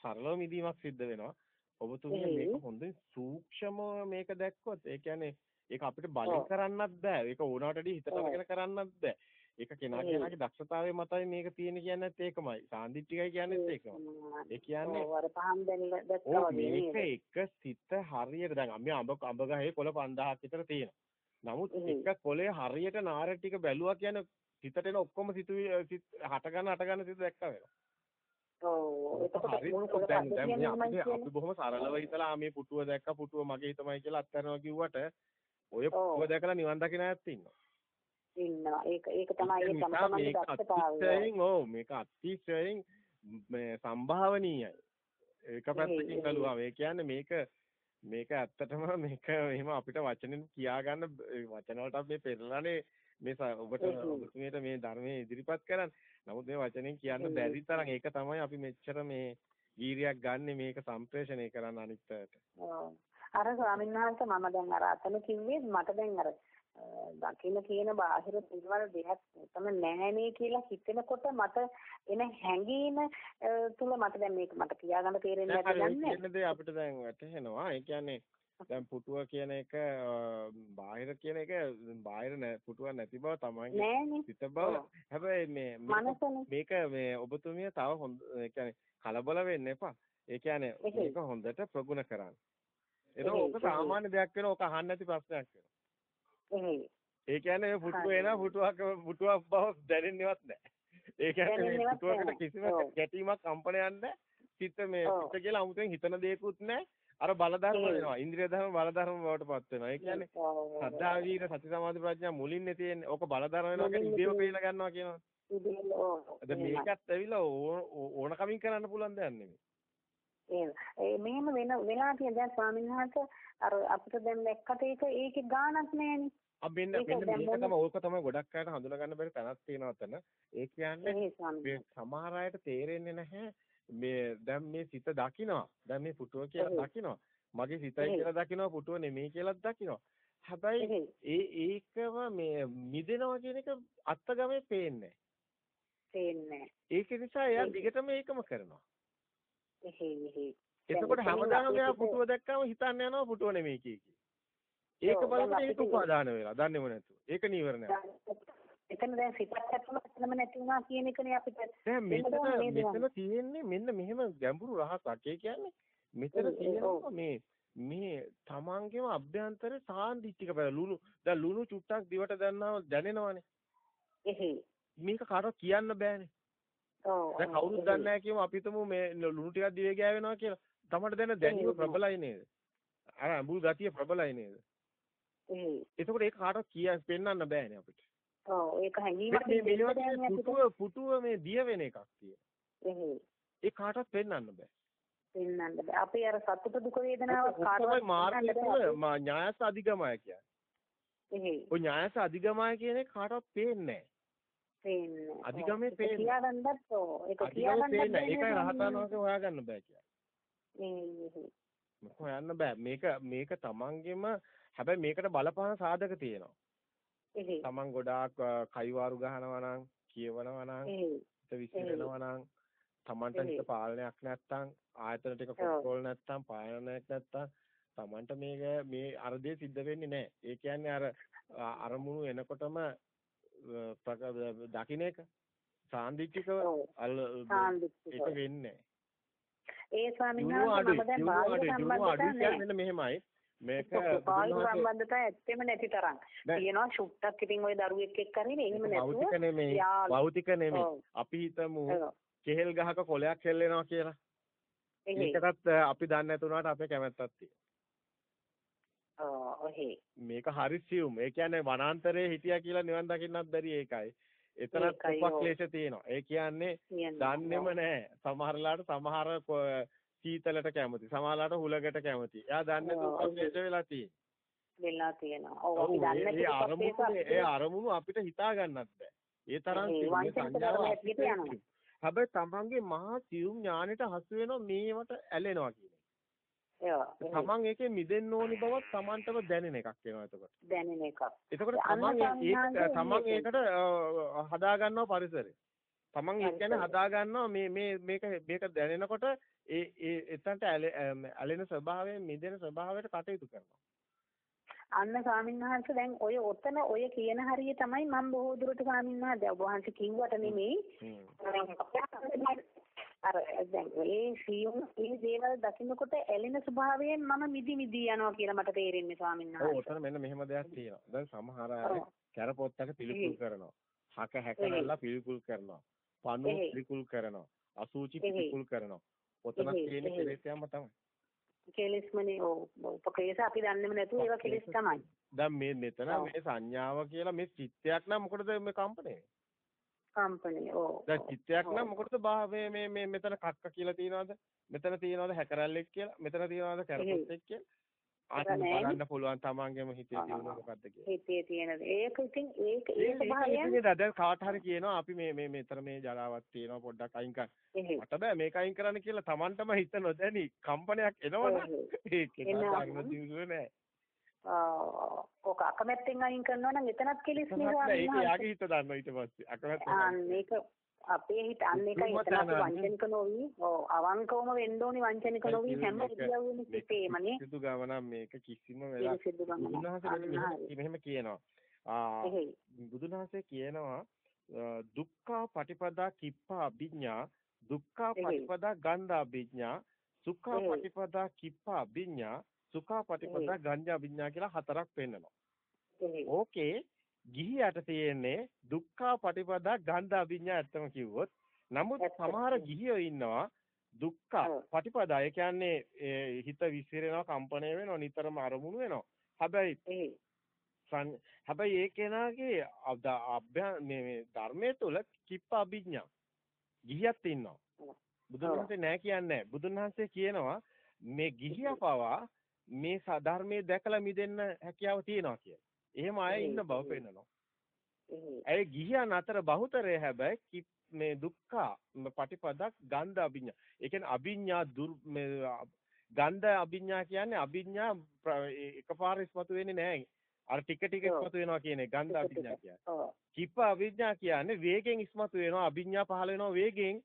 [SPEAKER 2] සරලව මිදීමක් සිද්ධ වෙනවා. ඔබතුමිය මේක හොඳින් සූක්ෂමව මේක දැක්කොත් ඒ කියන්නේ ඒක අපිට බලෙන් කරන්නත් බෑ. ඒක ඕනකට වඩා හිතට කරන්නත් බෑ ඒක කෙනා කෙනාගේ දක්ෂතාවය මතයි මේක තියෙන්නේ කියන්නේත් ඒකමයි. සාන්දිටිකයි කියන්නේත් ඒකමයි. ඒ කියන්නේ
[SPEAKER 1] ඔව් අර පහන් දැල්ල දැක්කා වගේ
[SPEAKER 2] මේක එක සිත හරියට දැන් අපි අඹ අඹ ගහේ කොළ 5000ක් විතර තියෙනවා. නමුත් එක කොළේ හරියට නාර ටික බැලුවා කියන්නේ සිතට එන ඔක්කොම සිතුවි හට ගන්න හට ගන්න සිත දැක්කා වෙනවා.
[SPEAKER 1] ඔව් එතකොට
[SPEAKER 2] අපි බොහොම සරලව හිතලා මේ පුටුව දැක්කා පුටුව මගේ හිතමයි කියලා අත්හැරනවා කිව්වට ඔය පුටුව දැකලා නිවන් දකින්න ඇත්ත ඉන්නවා.
[SPEAKER 1] ඉන්නවා. ඒක ඒක තමයි ඒ තම තමන්ගේ දක්ෂතාවය.
[SPEAKER 2] ඔව් මේක අතිශයින් මේ සම්භාවනීයයි. ඒක පැත්තකින් බලුවා. ඒ කියන්නේ මේක මේක ඇත්තටම මේක එහෙම අපිට වචනෙන් කියා ගන්න වචන වලට අපි පෙරලානේ මේ ඔබට ඔබතුමියට මේ ධර්මයේ ඉදිරිපත් කරන්නේ. නමුත් මේ වචනෙන් කියන්න බැරි තරම් ඒක තමයි අපි මෙච්චර මේ වීරියක් ගන්න මේක සම්ප්‍රේෂණය කරන්න අනිත් පැයට.
[SPEAKER 1] අර ස්වාමීන් වහන්සේ මම දැන් අර අතන කිව්වේ මට දැන් අර දකින්න කියන බාහිර දේවල් දෙයක් තමයි නැහැනේ කියලා හිතෙනකොට මට එන හැඟීම තුල මට දැන් මේක මට කියාගන්න තේරෙන්නේ නැති
[SPEAKER 2] යන්නේ. දේ අපිට දැන් වැටහෙනවා. ඒ කියන්නේ දැන් පුටුව කියන එක බාහිර කියන එක බාහිර පුටුවක් නැති බව තමයි සිත බව. හැබැයි මේ මේක මේ ඔබතුමිය තව හොඳ කියන්නේ කලබල වෙන්න එපා. ඒ කියන්නේ මේක හොඳට ප්‍රගුණ කරන්න. ඒක ඕක සාමාන්‍ය දෙයක් වෙනවා. ඕක අහන්න නැති ප්‍රශ්නයක් වෙනවා. ඒ කියන්නේ මේ පුටුව එන පුටුවක් පුටුවක් බව දැනෙන්නේවත් නැහැ. ඒ කියන්නේ මේ පුටුවකට කිසිම ගැටීමක් කම්පනයක් නැහැ. සිත මේ සිත කියලා 아무තෙන් හිතන දෙයක්වත් නැහැ. අර බලධර්ම වෙනවා. ඉන්ද්‍රිය ධර්ම බලධර්ම බවට පත් වෙනවා. ඒ කියන්නේ සද්ධා වීර සති සමාධි ප්‍රඥා මුලින්නේ තියෙන්නේ. ඕක බලධර්ම වෙනවා කියන්නේ ඉදේව කියලා ගන්නවා කියනවා. ඉදේව. මේකත් ඇවිල්ලා ඕන කමින් කරන්න පුළුවන් දෙයක් නෙමෙයි.
[SPEAKER 1] ඒ මෙහෙම වෙන වෙලා තියෙන දැන් ස්වාමීන් වහන්සේ අර අපිට දැන් දැක්කට ඒක ඒකේ ගාණක් නෑනේ.
[SPEAKER 2] අ මෙන්න මෙන්න මේක තමයි ඕක තමයි ගොඩක් අයට හඳුනා ගන්න බැරි තැනක් තියෙනවා තන. ඒ කියන්නේ සමහර අයට තේරෙන්නේ නැහැ මේ දැන් මේ සිත දකිනවා. දැන් මේ පුටුව කියලා දකිනවා. මගේ සිතයි කියලා දකිනවා පුටුව නෙමෙයි කියලා දකිනවා. හැබැයි ඒ ඒකම මේ මිදෙනවා කියන එක අත්ගමේ පේන්නේ
[SPEAKER 1] පේන්නේ
[SPEAKER 2] ඒක නිසා එයා දිගටම ඒකම කරනවා. එතකොට හැමදාම එයා පුටුව දැක්කම හිතන්න යනවා පුටුව නෙමෙයි කිය කී. ඒක බලන්න ඒක උපාදාන වෙලා දන්නේම නැතුව. ඒක නීවරණයක්.
[SPEAKER 1] එතන දැන් සිතක් ඇතුළම නැති වුණා කියන එකනේ අපිට.
[SPEAKER 2] දැන් මෙතන මෙතන තියෙන්නේ මෙන්න මෙහෙම ගැඹුරු රහසක්. ඒ කියන්නේ මෙතන තියෙනවා මේ මේ තමන්ගේම අභ්‍යන්තරේ සාන්දිටික බල ලුණු දැන් ලුණු චුට්ටක් දිවට දැන්නාම දැනෙනවනේ.
[SPEAKER 1] එහෙයි.
[SPEAKER 2] මේක කාටවත් කියන්න බෑනේ.
[SPEAKER 1] ඔව්.
[SPEAKER 2] දැන් කවුරුත් දන්නේ නැහැ කියමු අපි තුමු මේ ලුණු ටිකක් දිවේ ගෑවෙනවා කියලා. තමට දැන දැනීම ප්‍රබලයි නේද? අර අඹුල් ගතිය ප්‍රබලයි නේද? එතකොට ඒක කාටවත් කිය පෙන්වන්න බෑනේ අපිට.
[SPEAKER 1] ඔව් ඒක හැංගීමක්
[SPEAKER 2] මේ පුටුව පුටුව මේ දිය වෙන එකක්
[SPEAKER 1] තියෙන.
[SPEAKER 2] ඒ කාටවත් පෙන්වන්න බෑ.
[SPEAKER 1] පෙන්වන්න බෑ. අපි අර සතුට දුක වේදනාව
[SPEAKER 2] කාටවත් මාර්ගය ඥායස අධිගමය කියන්නේ.
[SPEAKER 1] එහෙයි.
[SPEAKER 2] ඔය ඥායස අධිගමය කියන එක කාටවත් පේන්නේ
[SPEAKER 1] නැහැ. පේන්නේ.
[SPEAKER 2] අධිගමේ පේන්නේ.
[SPEAKER 1] කියාගන්නත් ඕ. ඒක
[SPEAKER 2] කියාගන්නත් ඒකයි රහතන් වහන්සේ හොයාගන්න බෑ
[SPEAKER 1] කියන්නේ.
[SPEAKER 2] හොයන්න බෑ. මේක මේක තමන්ගෙම හැබැයි මේකට බලපාන සාධක තියෙනවා. තමන් ගොඩාක් කයිවාරු ගහනවා නම් කියවනවා නම් හිත විසිරෙනවා නම් තමන්ට හිත පාලනයක් නැත්තම් ආයතන ටික කන්ට්‍රෝල් නැත්තම් පාලනයක් නැත්තම් තමන්ට මේක මේ අරදේ සිද්ධ වෙන්නේ නැහැ. ඒ කියන්නේ අර අරමුණු එනකොටම දකින්න එක. සාන්දිටිකව ඒක වෙන්නේ.
[SPEAKER 1] ඒ ස්වාමීන් වහන්සේ මම දැන් බාහිර සම්බන්ධතාවය
[SPEAKER 2] මෙහෙමයි. මේක
[SPEAKER 1] බාහිර සම්බන්ධතාවය ඇත්තෙම නැති තරම්. තියෙනවා ෂුට්ටක් ඉතින් ওই දරුවෙක් එක්ක හරිනේ. එහෙම නැතුව
[SPEAKER 2] භෞතික නෙමෙයි. භෞතික නෙමෙයි. අපි හිතමු කෙහෙල් ගහක කොලයක් හෙල්ලෙනවා කියලා. ඒකටත් අපි දන්නේ නැතුණාට අපේ කැමැත්තක්
[SPEAKER 1] තියෙනවා
[SPEAKER 2] මේක හරි සියුම් ඒ කියන්නේ වනාන්තරයේ හිටියා කියලා නිවන් දකින්නත් බැරි ඒකයි එතනත් උපක්ලේශ තියෙනවා ඒ කියන්නේ දන්නේම නැහැ සමහරලාට සමහර සීතලට කැමති. සමහරලාට හුලකට කැමති. එයා දන්නේ දුක්ඛේශ වෙලා තියෙන්නේ.
[SPEAKER 1] වෙලා තියෙනවා. ඔව් අපි දන්නේ
[SPEAKER 2] ඒ අරමුණු අපිට හිතා ගන්නත් බෑ. ඒ තරම් සංඥාවක් හැබැයි තමන්ගේ මහා සියුම් ඥානෙට හසු වෙනවා මේවට ඇලෙනවා කියන. තමන් ඒකේ මිදෙන්න ඕනි බවත් තමන්ටම දැනෙන එකක් වෙනවා එතකොට.
[SPEAKER 1] දැනෙන එකක්.
[SPEAKER 2] එතකොට තමන් ඒක තමන් ඒකට හදා ගන්නවා පරිසරය. තමන් ඒ කියන්නේ හදා ගන්නවා මේ මේ මේක මේක දැනෙනකොට ඒ ඒ එතනට ඇලෙන ස්වභාවයෙන් මිදෙන ස්වභාවයට කටයුතු කරනවා.
[SPEAKER 1] අන්න ස්වාමීන් වහන්සේ දැන් ඔය ඔතන ඔය කියන හරිය තමයි මම බොහෝ දුරට ස්වාමීන් වහන්සේ ඔබ වහන්සේ කිව්වට නෙමෙයි අර දැන් ඒ සියුම් ඒ දේවල් දකින්නකොට ඇලෙන ස්වභාවයෙන් මම මිදි මිදි යනවා කියලා මට තේරෙන්නේ ස්වාමීන් වහන්සේ.
[SPEAKER 2] ඔව් ඔතන මෙන්න මෙහෙම දෙයක් තියෙනවා. දැන් සමහර අය කැරපොත්තක පිළිකුල් කරනවා. හක හැකනලා පිළිකුල් කරනවා. පණු පිළිකුල් කරනවා. අසූචි පිළිකුල් කරනවා. ඔතන තියෙන කෙලෙසයම තමයි.
[SPEAKER 1] කෙලෙස්මනේ ඔව් උපක්ලේශ අපි දන්නේම නැතුව ඒවා කෙලෙස් තමයි.
[SPEAKER 2] දැන් මේ මෙතන මේ සංඥාව කියලා මේ චිත්තයක් නම් මොකටද මේ කම්පණය?
[SPEAKER 1] කම්පණය ඔව්.
[SPEAKER 2] දැන් චිත්තයක් නම් මොකටද මේ මේ මේ මෙතන කක්ක කියලා තියනවද? මෙතන තියනවද හැකරල්ලෙක් කියලා? මෙතන තියනවද කැරපොත්තෙක් කියලා? අන්න බලන්න පුළුවන් තමන්ගේම හිතේ තියෙන මොකද්ද කියලා.
[SPEAKER 1] හිතේ තියෙන ඒක ඉතින් ඒක ඒ ස්වභාවයන්
[SPEAKER 2] දැන් කාට හරි කියනවා අපි මේ මේ මෙතන මේ ජරාවක් තියෙනවා පොඩ්ඩක් අයින් කරන්න. මට බෑ මේක අයින් කරන්න කියලා තමන්ටම හිත නොදැනි කම්පනයක් එනවනේ. ඒක නෑ දිනුනේ.
[SPEAKER 1] ඔක අකමැත්තෙන් අයින් කරනවා නම් එතනත් කෙලිස් නේ.
[SPEAKER 2] ඒක යාගේ හිත දන්නවා ඊට පස්සේ. අකමැත්ත.
[SPEAKER 1] ඒක අපේ හිත අන්න එකයි. එතන වංචනික නොවි. ඔව් අවංකවම වෙන්න ඕනි වංචනික නොවි හැම ඉරියව්වෙම සිටේමනේ
[SPEAKER 2] සිදු ගමන මේක කිසිම වෙලාවක බුදුන්වහන්සේ මෙහෙම කියනවා. ආ බුදුන්වහන්සේ කියනවා දුක්ඛ පටිපදා කිප්පා අභිඥා දුක්ඛ පටිපදා ගන්ධා අභිඥා සුඛ පටිපදා කිප්පා අභිඥා සුඛ පටිපදා ගංජා අභිඥා කියලා හතරක් පෙන්නනවා. ඕකේ ගිහියට තියෙන්නේ දුක්ඛ පටිපදා ගන්ධ අභිඥා ඇත්තම කිව්වොත්. නමුත් සමහර ගිහියෝ ඉන්නවා දුක්ඛ පටිපදා. ඒ කියන්නේ හිත විසිරෙනවා කම්පණය වෙනවා නිතරම අරමුණු වෙනවා. හැබැයි හැබැයි ඒ කෙනාගේ අභ්‍ය මේ ධර්මයේ තුල කිප්ප අභිඥා ගිහියක් ඉන්නවා. බුදුන් වහන්සේ නෑ කියන්නේ බුදුන් වහන්සේ කියනවා මේ ගිහියා පවා මේ සාධර්මයේ දැකලා මිදෙන්න හැකියාව තියෙනවා කියලා එහෙම අය ඉන්න බව පෙන්නනවා. ඒ ගිහියන් අතර බහුතරය හැබැයි මේ දුක්ඛ පටිපදක් ගන්ධ අභිඥා. ඒ කියන්නේ අභිඥා දුර් මේ ගන්ධ අභිඥා කියන්නේ අභිඥා එකපාර ඉස්මතු වෙන්නේ නැහැ. අර ටික ටික ඉස්මතු වෙනවා කියන එක ගන්ධ අභිඥා කියන්නේ. කිප්ප අභිඥා කියන්නේ වේගෙන් ඉස්මතු වෙනවා අභිඥා පහළ වෙනවා වේගෙන්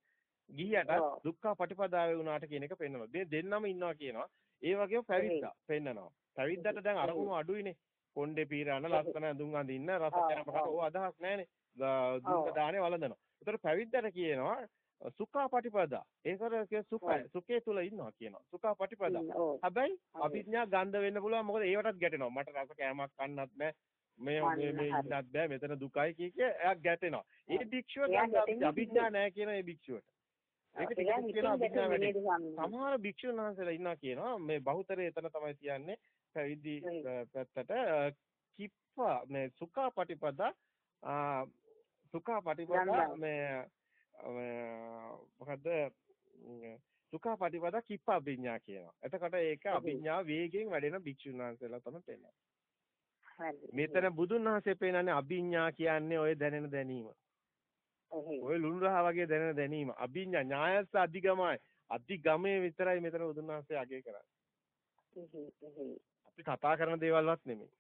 [SPEAKER 2] ගිහියට දුක්ඛ පටිපදාවේ වුණාට කියන එක පෙන්වනවා. මේ දෙන්නම ඉන්නවා කියනවා. ඒ වගේම පැවිද්දා පෙන්නනවා. පැවිද්දට දැන් අරමුණු අඩුයිනේ. කොණ්ඩේ පීරාන ලස්සන ඇඳුම් අඳින්න රස කැමකට ඕ අදහස් නැහැනේ. දුක්ඛ දානේ වළඳනවා. ඒතර පැවිද්දට කියනවා සුඛාපටිපදා. ඒකට සුඛය සුඛේ තුල ඉන්නවා කියනවා. සුඛාපටිපදා. හැබැයි අභිඥා ගන්ධ වෙන්න පුළුවන් මොකද ඒවටත් ගැටෙනවා. මට රස කෑමක් කන්නත් නැහැ. මේ මේ මේ ඉන්නත් බෑ මෙතන දුකයි කිය කිය එයා ගැටෙනවා. ඒ භික්ෂුව අභිඥා නැහැ කියන ඒ භික්ෂුවට. ඒක ටිකක් කියන අභිඥා වැඩි. සමහර භික්ෂුන් වහන්සේලා ඉන්නවා කියනවා මේ බහුතරය එතන තමයි තියන්නේ පැවිදි පැත්තට කිප්ප මේ සුඛා පටිපදා සුඛා පටිපදා මේ මොකද්ද සුඛා පටිපදා කිප්ප අභිඥා කියනවා. එතකොට ඒක අභිඥා වේගයෙන් වැඩෙන භික්ෂුන් වහන්සේලා තමයි පෙන්නන්නේ. මෙතන බුදුන් වහන්සේ පෙන්නන්නේ අභිඥා කියන්නේ ඔය දැනෙන දැනීම. ඔය ලුණු රහ වගේ දැනෙන දැනීම. අභිඥා ඥායස්ස අධිගමයි. අධිගමයේ විතරයි මෙතන බුදුන් වහන්සේ අගය කරන්නේ. අපි කතා කරන දේවල්වත් නෙමෙයි.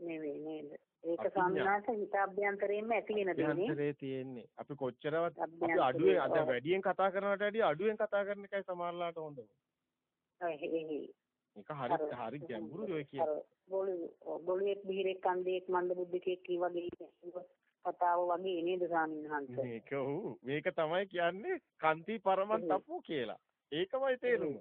[SPEAKER 1] නෙවෙයි නේද? ඒක සම්මාස හිත අභ්‍යන්තරයෙන්ම ඇති වෙන දෙන්නේ.
[SPEAKER 2] තියෙන්නේ. අපි කොච්චරවත් අපි අඩුවේ අද වැඩියෙන් කතා කරනවට වැඩිය අඩුවෙන් කතා කරන එකයි සමහරලාට හොඳම. ඒක හරි හරි ගැඹුරු ඔය කියන්නේ.
[SPEAKER 1] බොළු බොළුෙක් බිහිරෙක් කන්දේක් මන්ද බුද්ධිකෙක් වගේ කතාව වගේ නේද ස්වාමීන් වහන්සේ.
[SPEAKER 2] මේක ඔව් මේක තමයි කියන්නේ කන්ති පරමන් තපෝ කියලා. ඒකමයි තේරුම.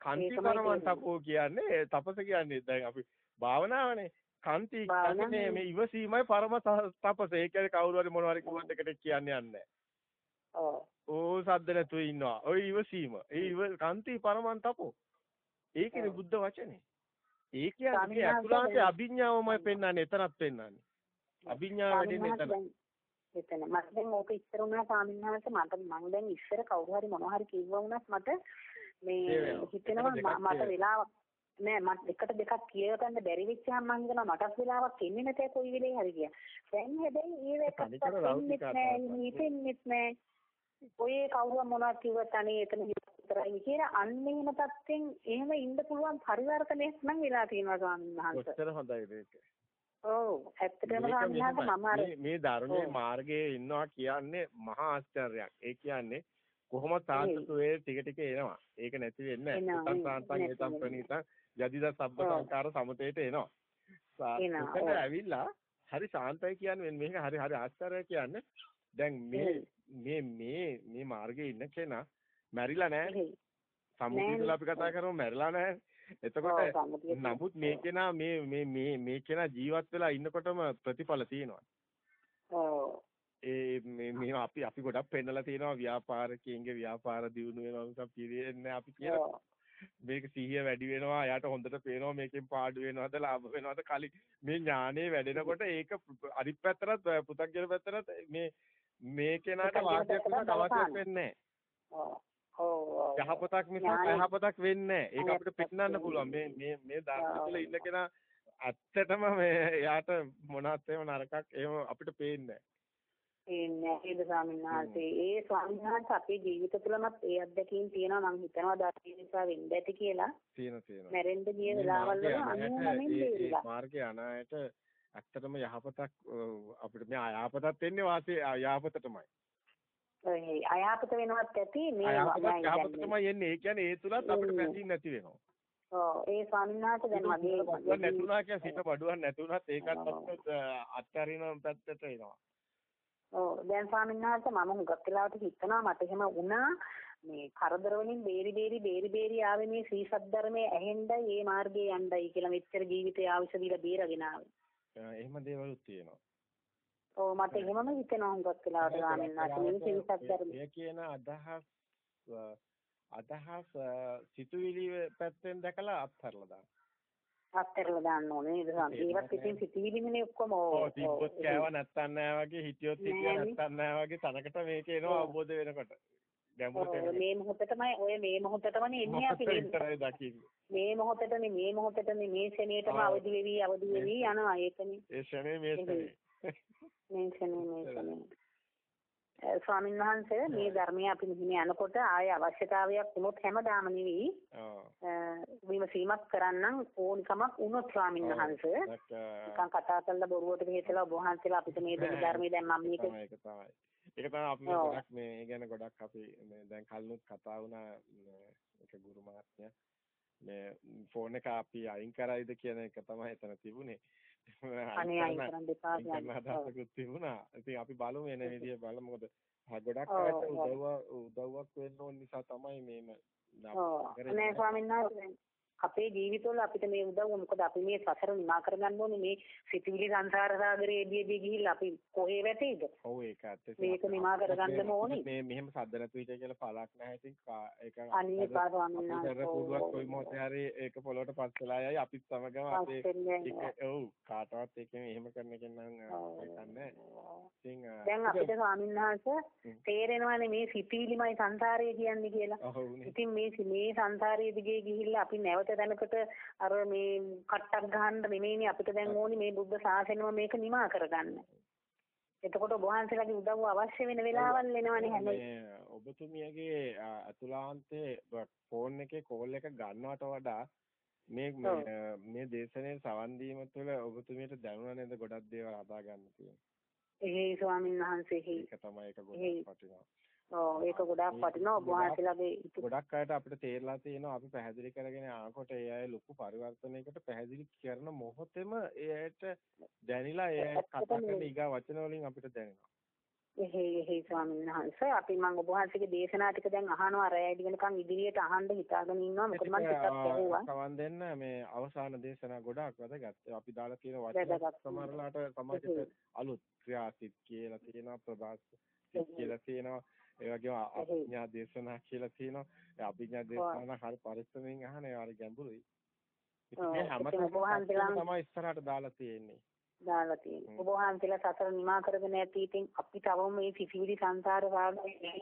[SPEAKER 2] කන්ති පරමන් තපෝ කියන්නේ තපස කියන්නේ දැන් අපි භාවනාවනේ. කන්ති කියන්නේ මේ ඉවසීමයි පරම තපස. ඒ කියන්නේ කවුරු හරි මොනවා හරි කිව්වත් එකට කියන්නේ නැහැ. ඔව්. ඕ සද්ද නැතුව ඉන්නවා. ඔය ඉවසීම. ඒ ඉව කන්ති පරමන් තපෝ. ඒකනේ බුද්ධ වචනේ. ඒ කියන්නේ අතුලාන්තේ අභිඥාවමයි පෙන්වන්නේ එතනත් පෙන්වන්නේ. අභිඥාව වැඩින්නේ එතන.
[SPEAKER 1] එතන මට දැන් ඕක ඉස්සර වුණා ස්වාමීන් වහන්සේ මට මම දැන් ඉස්සර කවුරු හරි මොනවා හරි කිව්වා වුණත් මට මේ හිතෙනවා මට වෙලාවක් නෑ මට එකට දෙකක් කියලා ගන්න බැරි වෙච්චාම මම හිතනවා මටත් වෙලාවක් එන්නේ නැතේ කොයි වෙලේ හරි කියලා. දැන් හැබැයි ඒ වෙකත් එන්නේ නෑ හිතෙන්නේ නෑ. ඔය කවුරු මොනවද කිව්වත් අනේ එතන විතරයි කියලා අන්න එහෙම තත්ත්වෙන් එහෙම ඉන්න පුළුවන් පරිවර්තනයක් නම් වෙලා තියෙනවා ස්වාමීන් වහන්සේ.
[SPEAKER 2] කොච්චර හොඳයිද ඒක.
[SPEAKER 1] ඔව් ඇත්තටම මම
[SPEAKER 2] මේ ධර්මයේ මාර්ගයේ ඉන්නවා කියන්නේ මහා ආශ්චර්යයක්. ඒ කියන්නේ කොහොමද සාන්තතු වේ ටික ටික එනවා. ඒක නැති වෙන්නේ නැහැ. සාන්තන් ඒතම් ප්‍රණීතං යදිද සබ්බ සංකාර සමතේට එනවා. එතන ඇවිල්ලා හරි ශාන්තයි කියන්නේ මේක හරි හරි ආශ්චර්යය කියන්නේ දැන් මේ මේ මේ මේ මාර්ගයේ ඉන්න කෙනා මැරිලා නැහැ. සමුදිදලා අපි කතා කරමු මැරිලා නැහැ. එතකොට නමුත් මේ කෙනා මේ මේ මේ මේ කෙනා ජීවත් වෙලා ඉන්නකොටම ප්‍රතිඵල තියෙනවා. ඒ මේ මේ අපි අපි ගොඩක් පෙන්නලා තියෙනවා ව්‍යාපාරිකයන්ගේ ව්‍යාපාර දියුණු වෙනවා නිසා පිරෙන්නේ අපි කියලා. මේක සිහිය වැඩි වෙනවා එයාට හොඳට පේනවා මේකෙන් පාඩු වෙනවද ලාභ වෙනවද කලින් මේ ඥානෙ වැඩෙනකොට ඒක අනිත් පැත්තට පුතග්ජන පැත්තට මේ මේ කෙනාට වාසියක් වෙනවට අවශ්‍යයක් වෙන්නේ නැහැ යහපතක් මිසක් අයහපතක් වෙන්නේ නැහැ ඒක අපිට පෙන්වන්න පුළුවන්. මේ මේ මේ ධර්ම තුළ ඉන්න කෙනා ඇත්තටම මේ එයාට මොනවත් එහෙම නරකක් එහෙම අපිට පේන්නේ නැහැ
[SPEAKER 1] නේද ස්වාමීන් ඒ ස්වාමීන් අපේ ජීවිත තුළමත් ඒ අත්දැකීම් තියෙනවා මම හිතනවා ධර්ම නිසා වෙන්න ඇති කියලා.
[SPEAKER 2] තියෙන තියෙනවා.
[SPEAKER 1] මැරෙන්න ගිය වෙලාවල් වල අනුමමෙන්
[SPEAKER 2] මාර්ගේ අනායට ඇත්තටම යහපතක් අපිට මේ අයහපතක් වෙන්නේ වාසිය යහපතටමයි
[SPEAKER 1] අයහපත වෙනවත් ඇති මේ
[SPEAKER 2] යහපතටමයි එන්නේ. ඒ කියන්නේ ඒ තුලත් අපිට පැසින් නැති වෙනවා.
[SPEAKER 1] ඔව් ඒ ස්වාමීන් වහන්සේ දැන් මගේ
[SPEAKER 2] නැතුණා කියන සිත බඩුවක් නැතුණත් ඒකත් අත්‍යරින පැත්තට එනවා.
[SPEAKER 1] ඔව් දැන් ස්වාමීන් වහන්සේ මම හුඟක් වෙලාවට හිතනවා මට එහෙම වුණා. මේ කරදර වලින් බේරි බේරි බේරි බේරි ආවේ මේ ශ්‍රී සද්ධර්මයේ ඇහෙන්නයි මේ මාර්ගයේ යන්නයි කියලා මෙච්චර ජීවිතේ ආවිෂ දීලා බේරගෙන ආවේ.
[SPEAKER 2] එහෙම දේවලුත් තියෙනවා.
[SPEAKER 1] ඔව් මට එහෙමම හිතෙනවා හුඟක් වෙලාවට ස්වාමීන් වහන්සේ මේ ශ්‍රී සද්ධර්මයේ
[SPEAKER 2] කියන අදහස් අදහස් සිතුවිලි පැත්තෙන් දැකලා අත්හැරලා දාන්න.
[SPEAKER 1] අත්හැරලා දාන්න ඕනේ නේද? ඒවත් ඉතින් සිතිවිලිනේ ඔක්කොම
[SPEAKER 2] ඔව් තිබ්බොත් කෑව නැත්තම් නෑ වගේ හිටියොත් හිටියා නැත්තම් නෑ වගේ තනකට මේක එනවා අවබෝධ වෙනකොට.
[SPEAKER 1] මේ මොහොතටමයි ඔය මේ මොහොතටමනේ එන්නේ අපි මේ මොහොතටනේ මේ මොහොතටනේ මේ ක්ෂණයටම අවදි වෙවි අවදි වෙවි යනවා ඒකනේ.
[SPEAKER 2] ඒ ක්ෂණේ මේ ක්ෂණේ
[SPEAKER 1] මේ ක්ෂණේ මේ ක්ෂණේ ස්වාමීන් වහන්සේ මේ ධර්මයේ අපි මෙහිම යනකොට ආයේ අවශ්‍යතාවයක් වුණොත් හැමදාම නෙවෙයි. විමසීමක් කරන්නම් ඕනිකමක් වුණොත් ස්වාමීන් වහන්සේ. නිකන් කතා කරලා බොරුවට මෙහෙතලා ඔබ වහන්සේලා අපිට මේ දෙවි ධර්මයේ දැන් මම මේක
[SPEAKER 2] ඒක තමයි. ඒක තමයි අපි ගොඩක් මේ ගැන ගොඩක් අපි දැන් කලිනුත් කතා වුණා ඒක ගුරු මහත්මයා. මේ ෆෝන් එක අපි අයින් කරයිද කියන එක තමයි එතන තිබුණේ
[SPEAKER 1] අනේ අයින් කරන්න එපා
[SPEAKER 2] කියන්නේ තිබුණා. ඉතින් අපි බලමු එන විදිය බලමු. මොකද ගොඩක් අයට උදව්ව උදව්වක් වෙන්න ඕන නිසා තමයි මේම
[SPEAKER 1] නෑ ස්වාමීන් වහන්සේ අපේ ජීවිතවල අපිට මේ උදව්ව මොකද අපි මේ සසර නිමා කරගන්න ඕනේ මේ සිතිවිලි සංසාර සාගරයේදී ගිහිල්ලා අපි කොහේ වැටෙයිද?
[SPEAKER 2] ඔව් ඒක ඇත්ත.
[SPEAKER 1] මේක නිමා කරගන්න ඕනේ.
[SPEAKER 2] මේ මෙහෙම සද්ද නැතු හිටිය කියලා පළක් නැහැ ඉතින් ඒක
[SPEAKER 1] අනේ පාරවන්න
[SPEAKER 2] නෑ. කොයි මොහොතේ හරි ඒක පොළොවට පස් වෙලා යයි අපිත් සමගම අපේ ඔව් කාටවත් ඒක මෙහෙම කරන එක නම් නැහැ. ඉතින්
[SPEAKER 1] දැන් අපිට ස්වාමීන් වහන්සේ තේරෙනවානේ මේ සිතිවිලිමයි සංසාරය කියන්නේ කියලා. ඉතින් මේ මේ සංසාරයේ දිගේ ගිහිල්ලා අපි නැවත නැවත දැනකට අර මේ කට්ටක් ගහන්න නෙමෙයිනේ අපිට දැන් ඕනි මේ බුද්ධ ශාසනයම මේක නිමා කරගන්න. එතකොට ඔබ වහන්සේලාගේ උදව්ව අවශ්‍ය වෙන වෙලාවල් එනවනේ හැම
[SPEAKER 2] ඔබතුමියගේ අතුලාන්තේ ෆෝන් එකේ කෝල් එක ගන්නවට වඩා මේ මේ දේශනේ සවන් දීම තුළ ඔබතුමියට දැනුණා නේද ගොඩක් දේවල් හදා ගන්න තියෙනවා.
[SPEAKER 1] එහේ ස්වාමීන් වහන්සේ
[SPEAKER 2] ඒක තමයි ඒක ගොඩක් වටිනවා.
[SPEAKER 1] ඔව් ඒක ගොඩක් වටිනවා ඔබ වහන්සේලාගේ
[SPEAKER 2] ගොඩක් අයට අපිට තේරලා තියෙනවා අපි පැහැදිලි කරගෙන ආනකොට ඒ අය ලොකු පරිවර්තනයකට පැහැදිලි කරන මොහොතේම ඒ අයට දැනිලා ඒ අය කතා කරන ඊගා වචන වලින් අපිට දැනෙනවා.
[SPEAKER 1] එහේ එහේ ස්වාමීන් වහන්සේ අපි මම ඔබ වහන්සේගේ දේශනා ටික දැන් අහනවා රැය ඉගෙනකන් ඉදිරියට අහන්න හිතාගෙන ඉන්නවා මොකද මම ටිකක් ඇහුවා.
[SPEAKER 2] කවන් දෙන්න මේ අවසාන දේශනා ගොඩක් වැදගත්. අපි දාලා තියෙන වචන සමහරලාට සමාජයට අලුත් ක්‍රියාසිට කියලා තියෙනවා ප්‍රදාස් කියලා තියෙනවා ඒ වගේම අභිඥා දේශනා කියලා තියෙනවා. ඒ අභිඥා දේශනා හරි පරිස්සමෙන් අහන ඒ හරි ගැඹුරුයි. ඉතින් හැමතැනම තමයි ඉස්සරහට දාලා තියෙන්නේ.
[SPEAKER 1] දාලා තියෙන්නේ. ඔබ වහන්සේලා සතර නිමා කරගෙන ඇති ඉතින් අපි තවම මේ සිසිවිලි සංසාර සාගරේ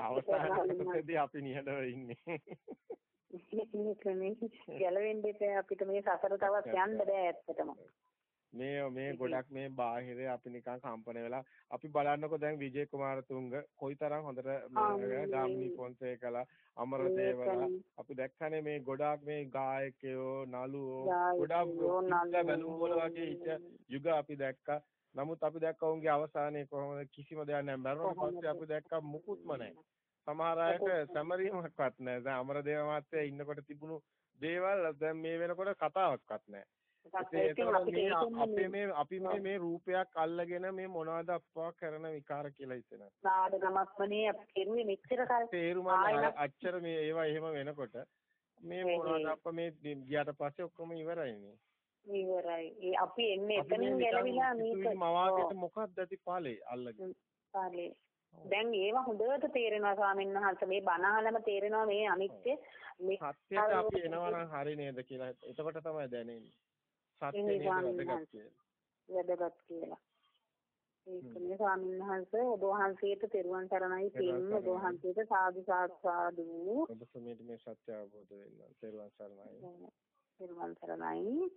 [SPEAKER 2] අවස්ථාවකදී අපි නිහඬව ඉන්නේ.
[SPEAKER 1] ගැලවෙන්න අපිට මේ සසර තවත් යන්න බෑ ඇත්තටම.
[SPEAKER 2] මේ මේ ගොඩක් මේ බාහිර අපි නිකන් කම්පන වෙලා අපි බලන්නකෝ දැන් විජේ කුමාරතුංග කොයිතරම් හොඳට ගාමිණී ෆොන්සේකලා අමරදේවලා අපි දැක්කනේ මේ ගොඩාක් මේ ගායකයෝ නළුවෝ ගොඩාක් බැලුම් වගේ ඉච්ච යුග අපි දැක්කා. නමුත් අපි දැක්කා උන්ගේ අවසානයේ කොහොමද කිසිම දෙයක් නැහැ මරුණාට පස්සේ අපි දැක්කා මුකුත්ම නැහැ සමහර අයට සැමරීමක්වත් නැහැ දැන් අමරදේව මාත්‍යා ඉන්නකොට තිබුණු දේවල් දැන් මේ වෙනකොට කතාවක්වත් නැහැ අපේ මේ අපි මේ මේ රූපයක් අල්ලගෙන මේ මොනවද අප්පා කරන විකාර කියලා හිතෙනවා.
[SPEAKER 1] නාඩගමක්මනේ අපි කෙරුවේ මෙච්චර කල්.
[SPEAKER 2] තේරුම අච්චර මේ ඒවා එහෙම වෙනකොට මේ මොනවද අප්පා මේ ගියාට පස්සේ ඔක්කොම ඉවරයිනේ.
[SPEAKER 1] ඉවරයි. ඒ අපි එන්නේ එතනින් ගැලවිලා මේක
[SPEAKER 2] මවාගෙට මොකක්ද ඇති පාලේ අල්ලගෙන.
[SPEAKER 1] පාලේ. දැන් ඒවා හොඳට තේරෙනවා ස්වාමීන් වහන්සේ මේ බණ අහලම තේරෙනවා මේ අනිත්‍ය මේ
[SPEAKER 2] සත්‍යයට අපි එනවා නම් හරි නේද කියලා. එතකොට තමයි දැනෙන්නේ. සත්‍ය
[SPEAKER 1] එහෙයි
[SPEAKER 2] නේද
[SPEAKER 1] ස්වාමීන්
[SPEAKER 2] වැදගත් කියලා.
[SPEAKER 1] වැදගත් කියලා. ඒකනේ ස්වාමීන් වහන්සේ ඔබ වහන්සේට තෙරුවන් සරණයි පින් ඔබ වහන්සේට සාදු සාදු සාදු
[SPEAKER 2] ඔබ සමීට මේ සත්‍ය අවබෝධ වෙන්න. තෙරුවන් සරණයි.
[SPEAKER 1] තෙරුවන් සරණයි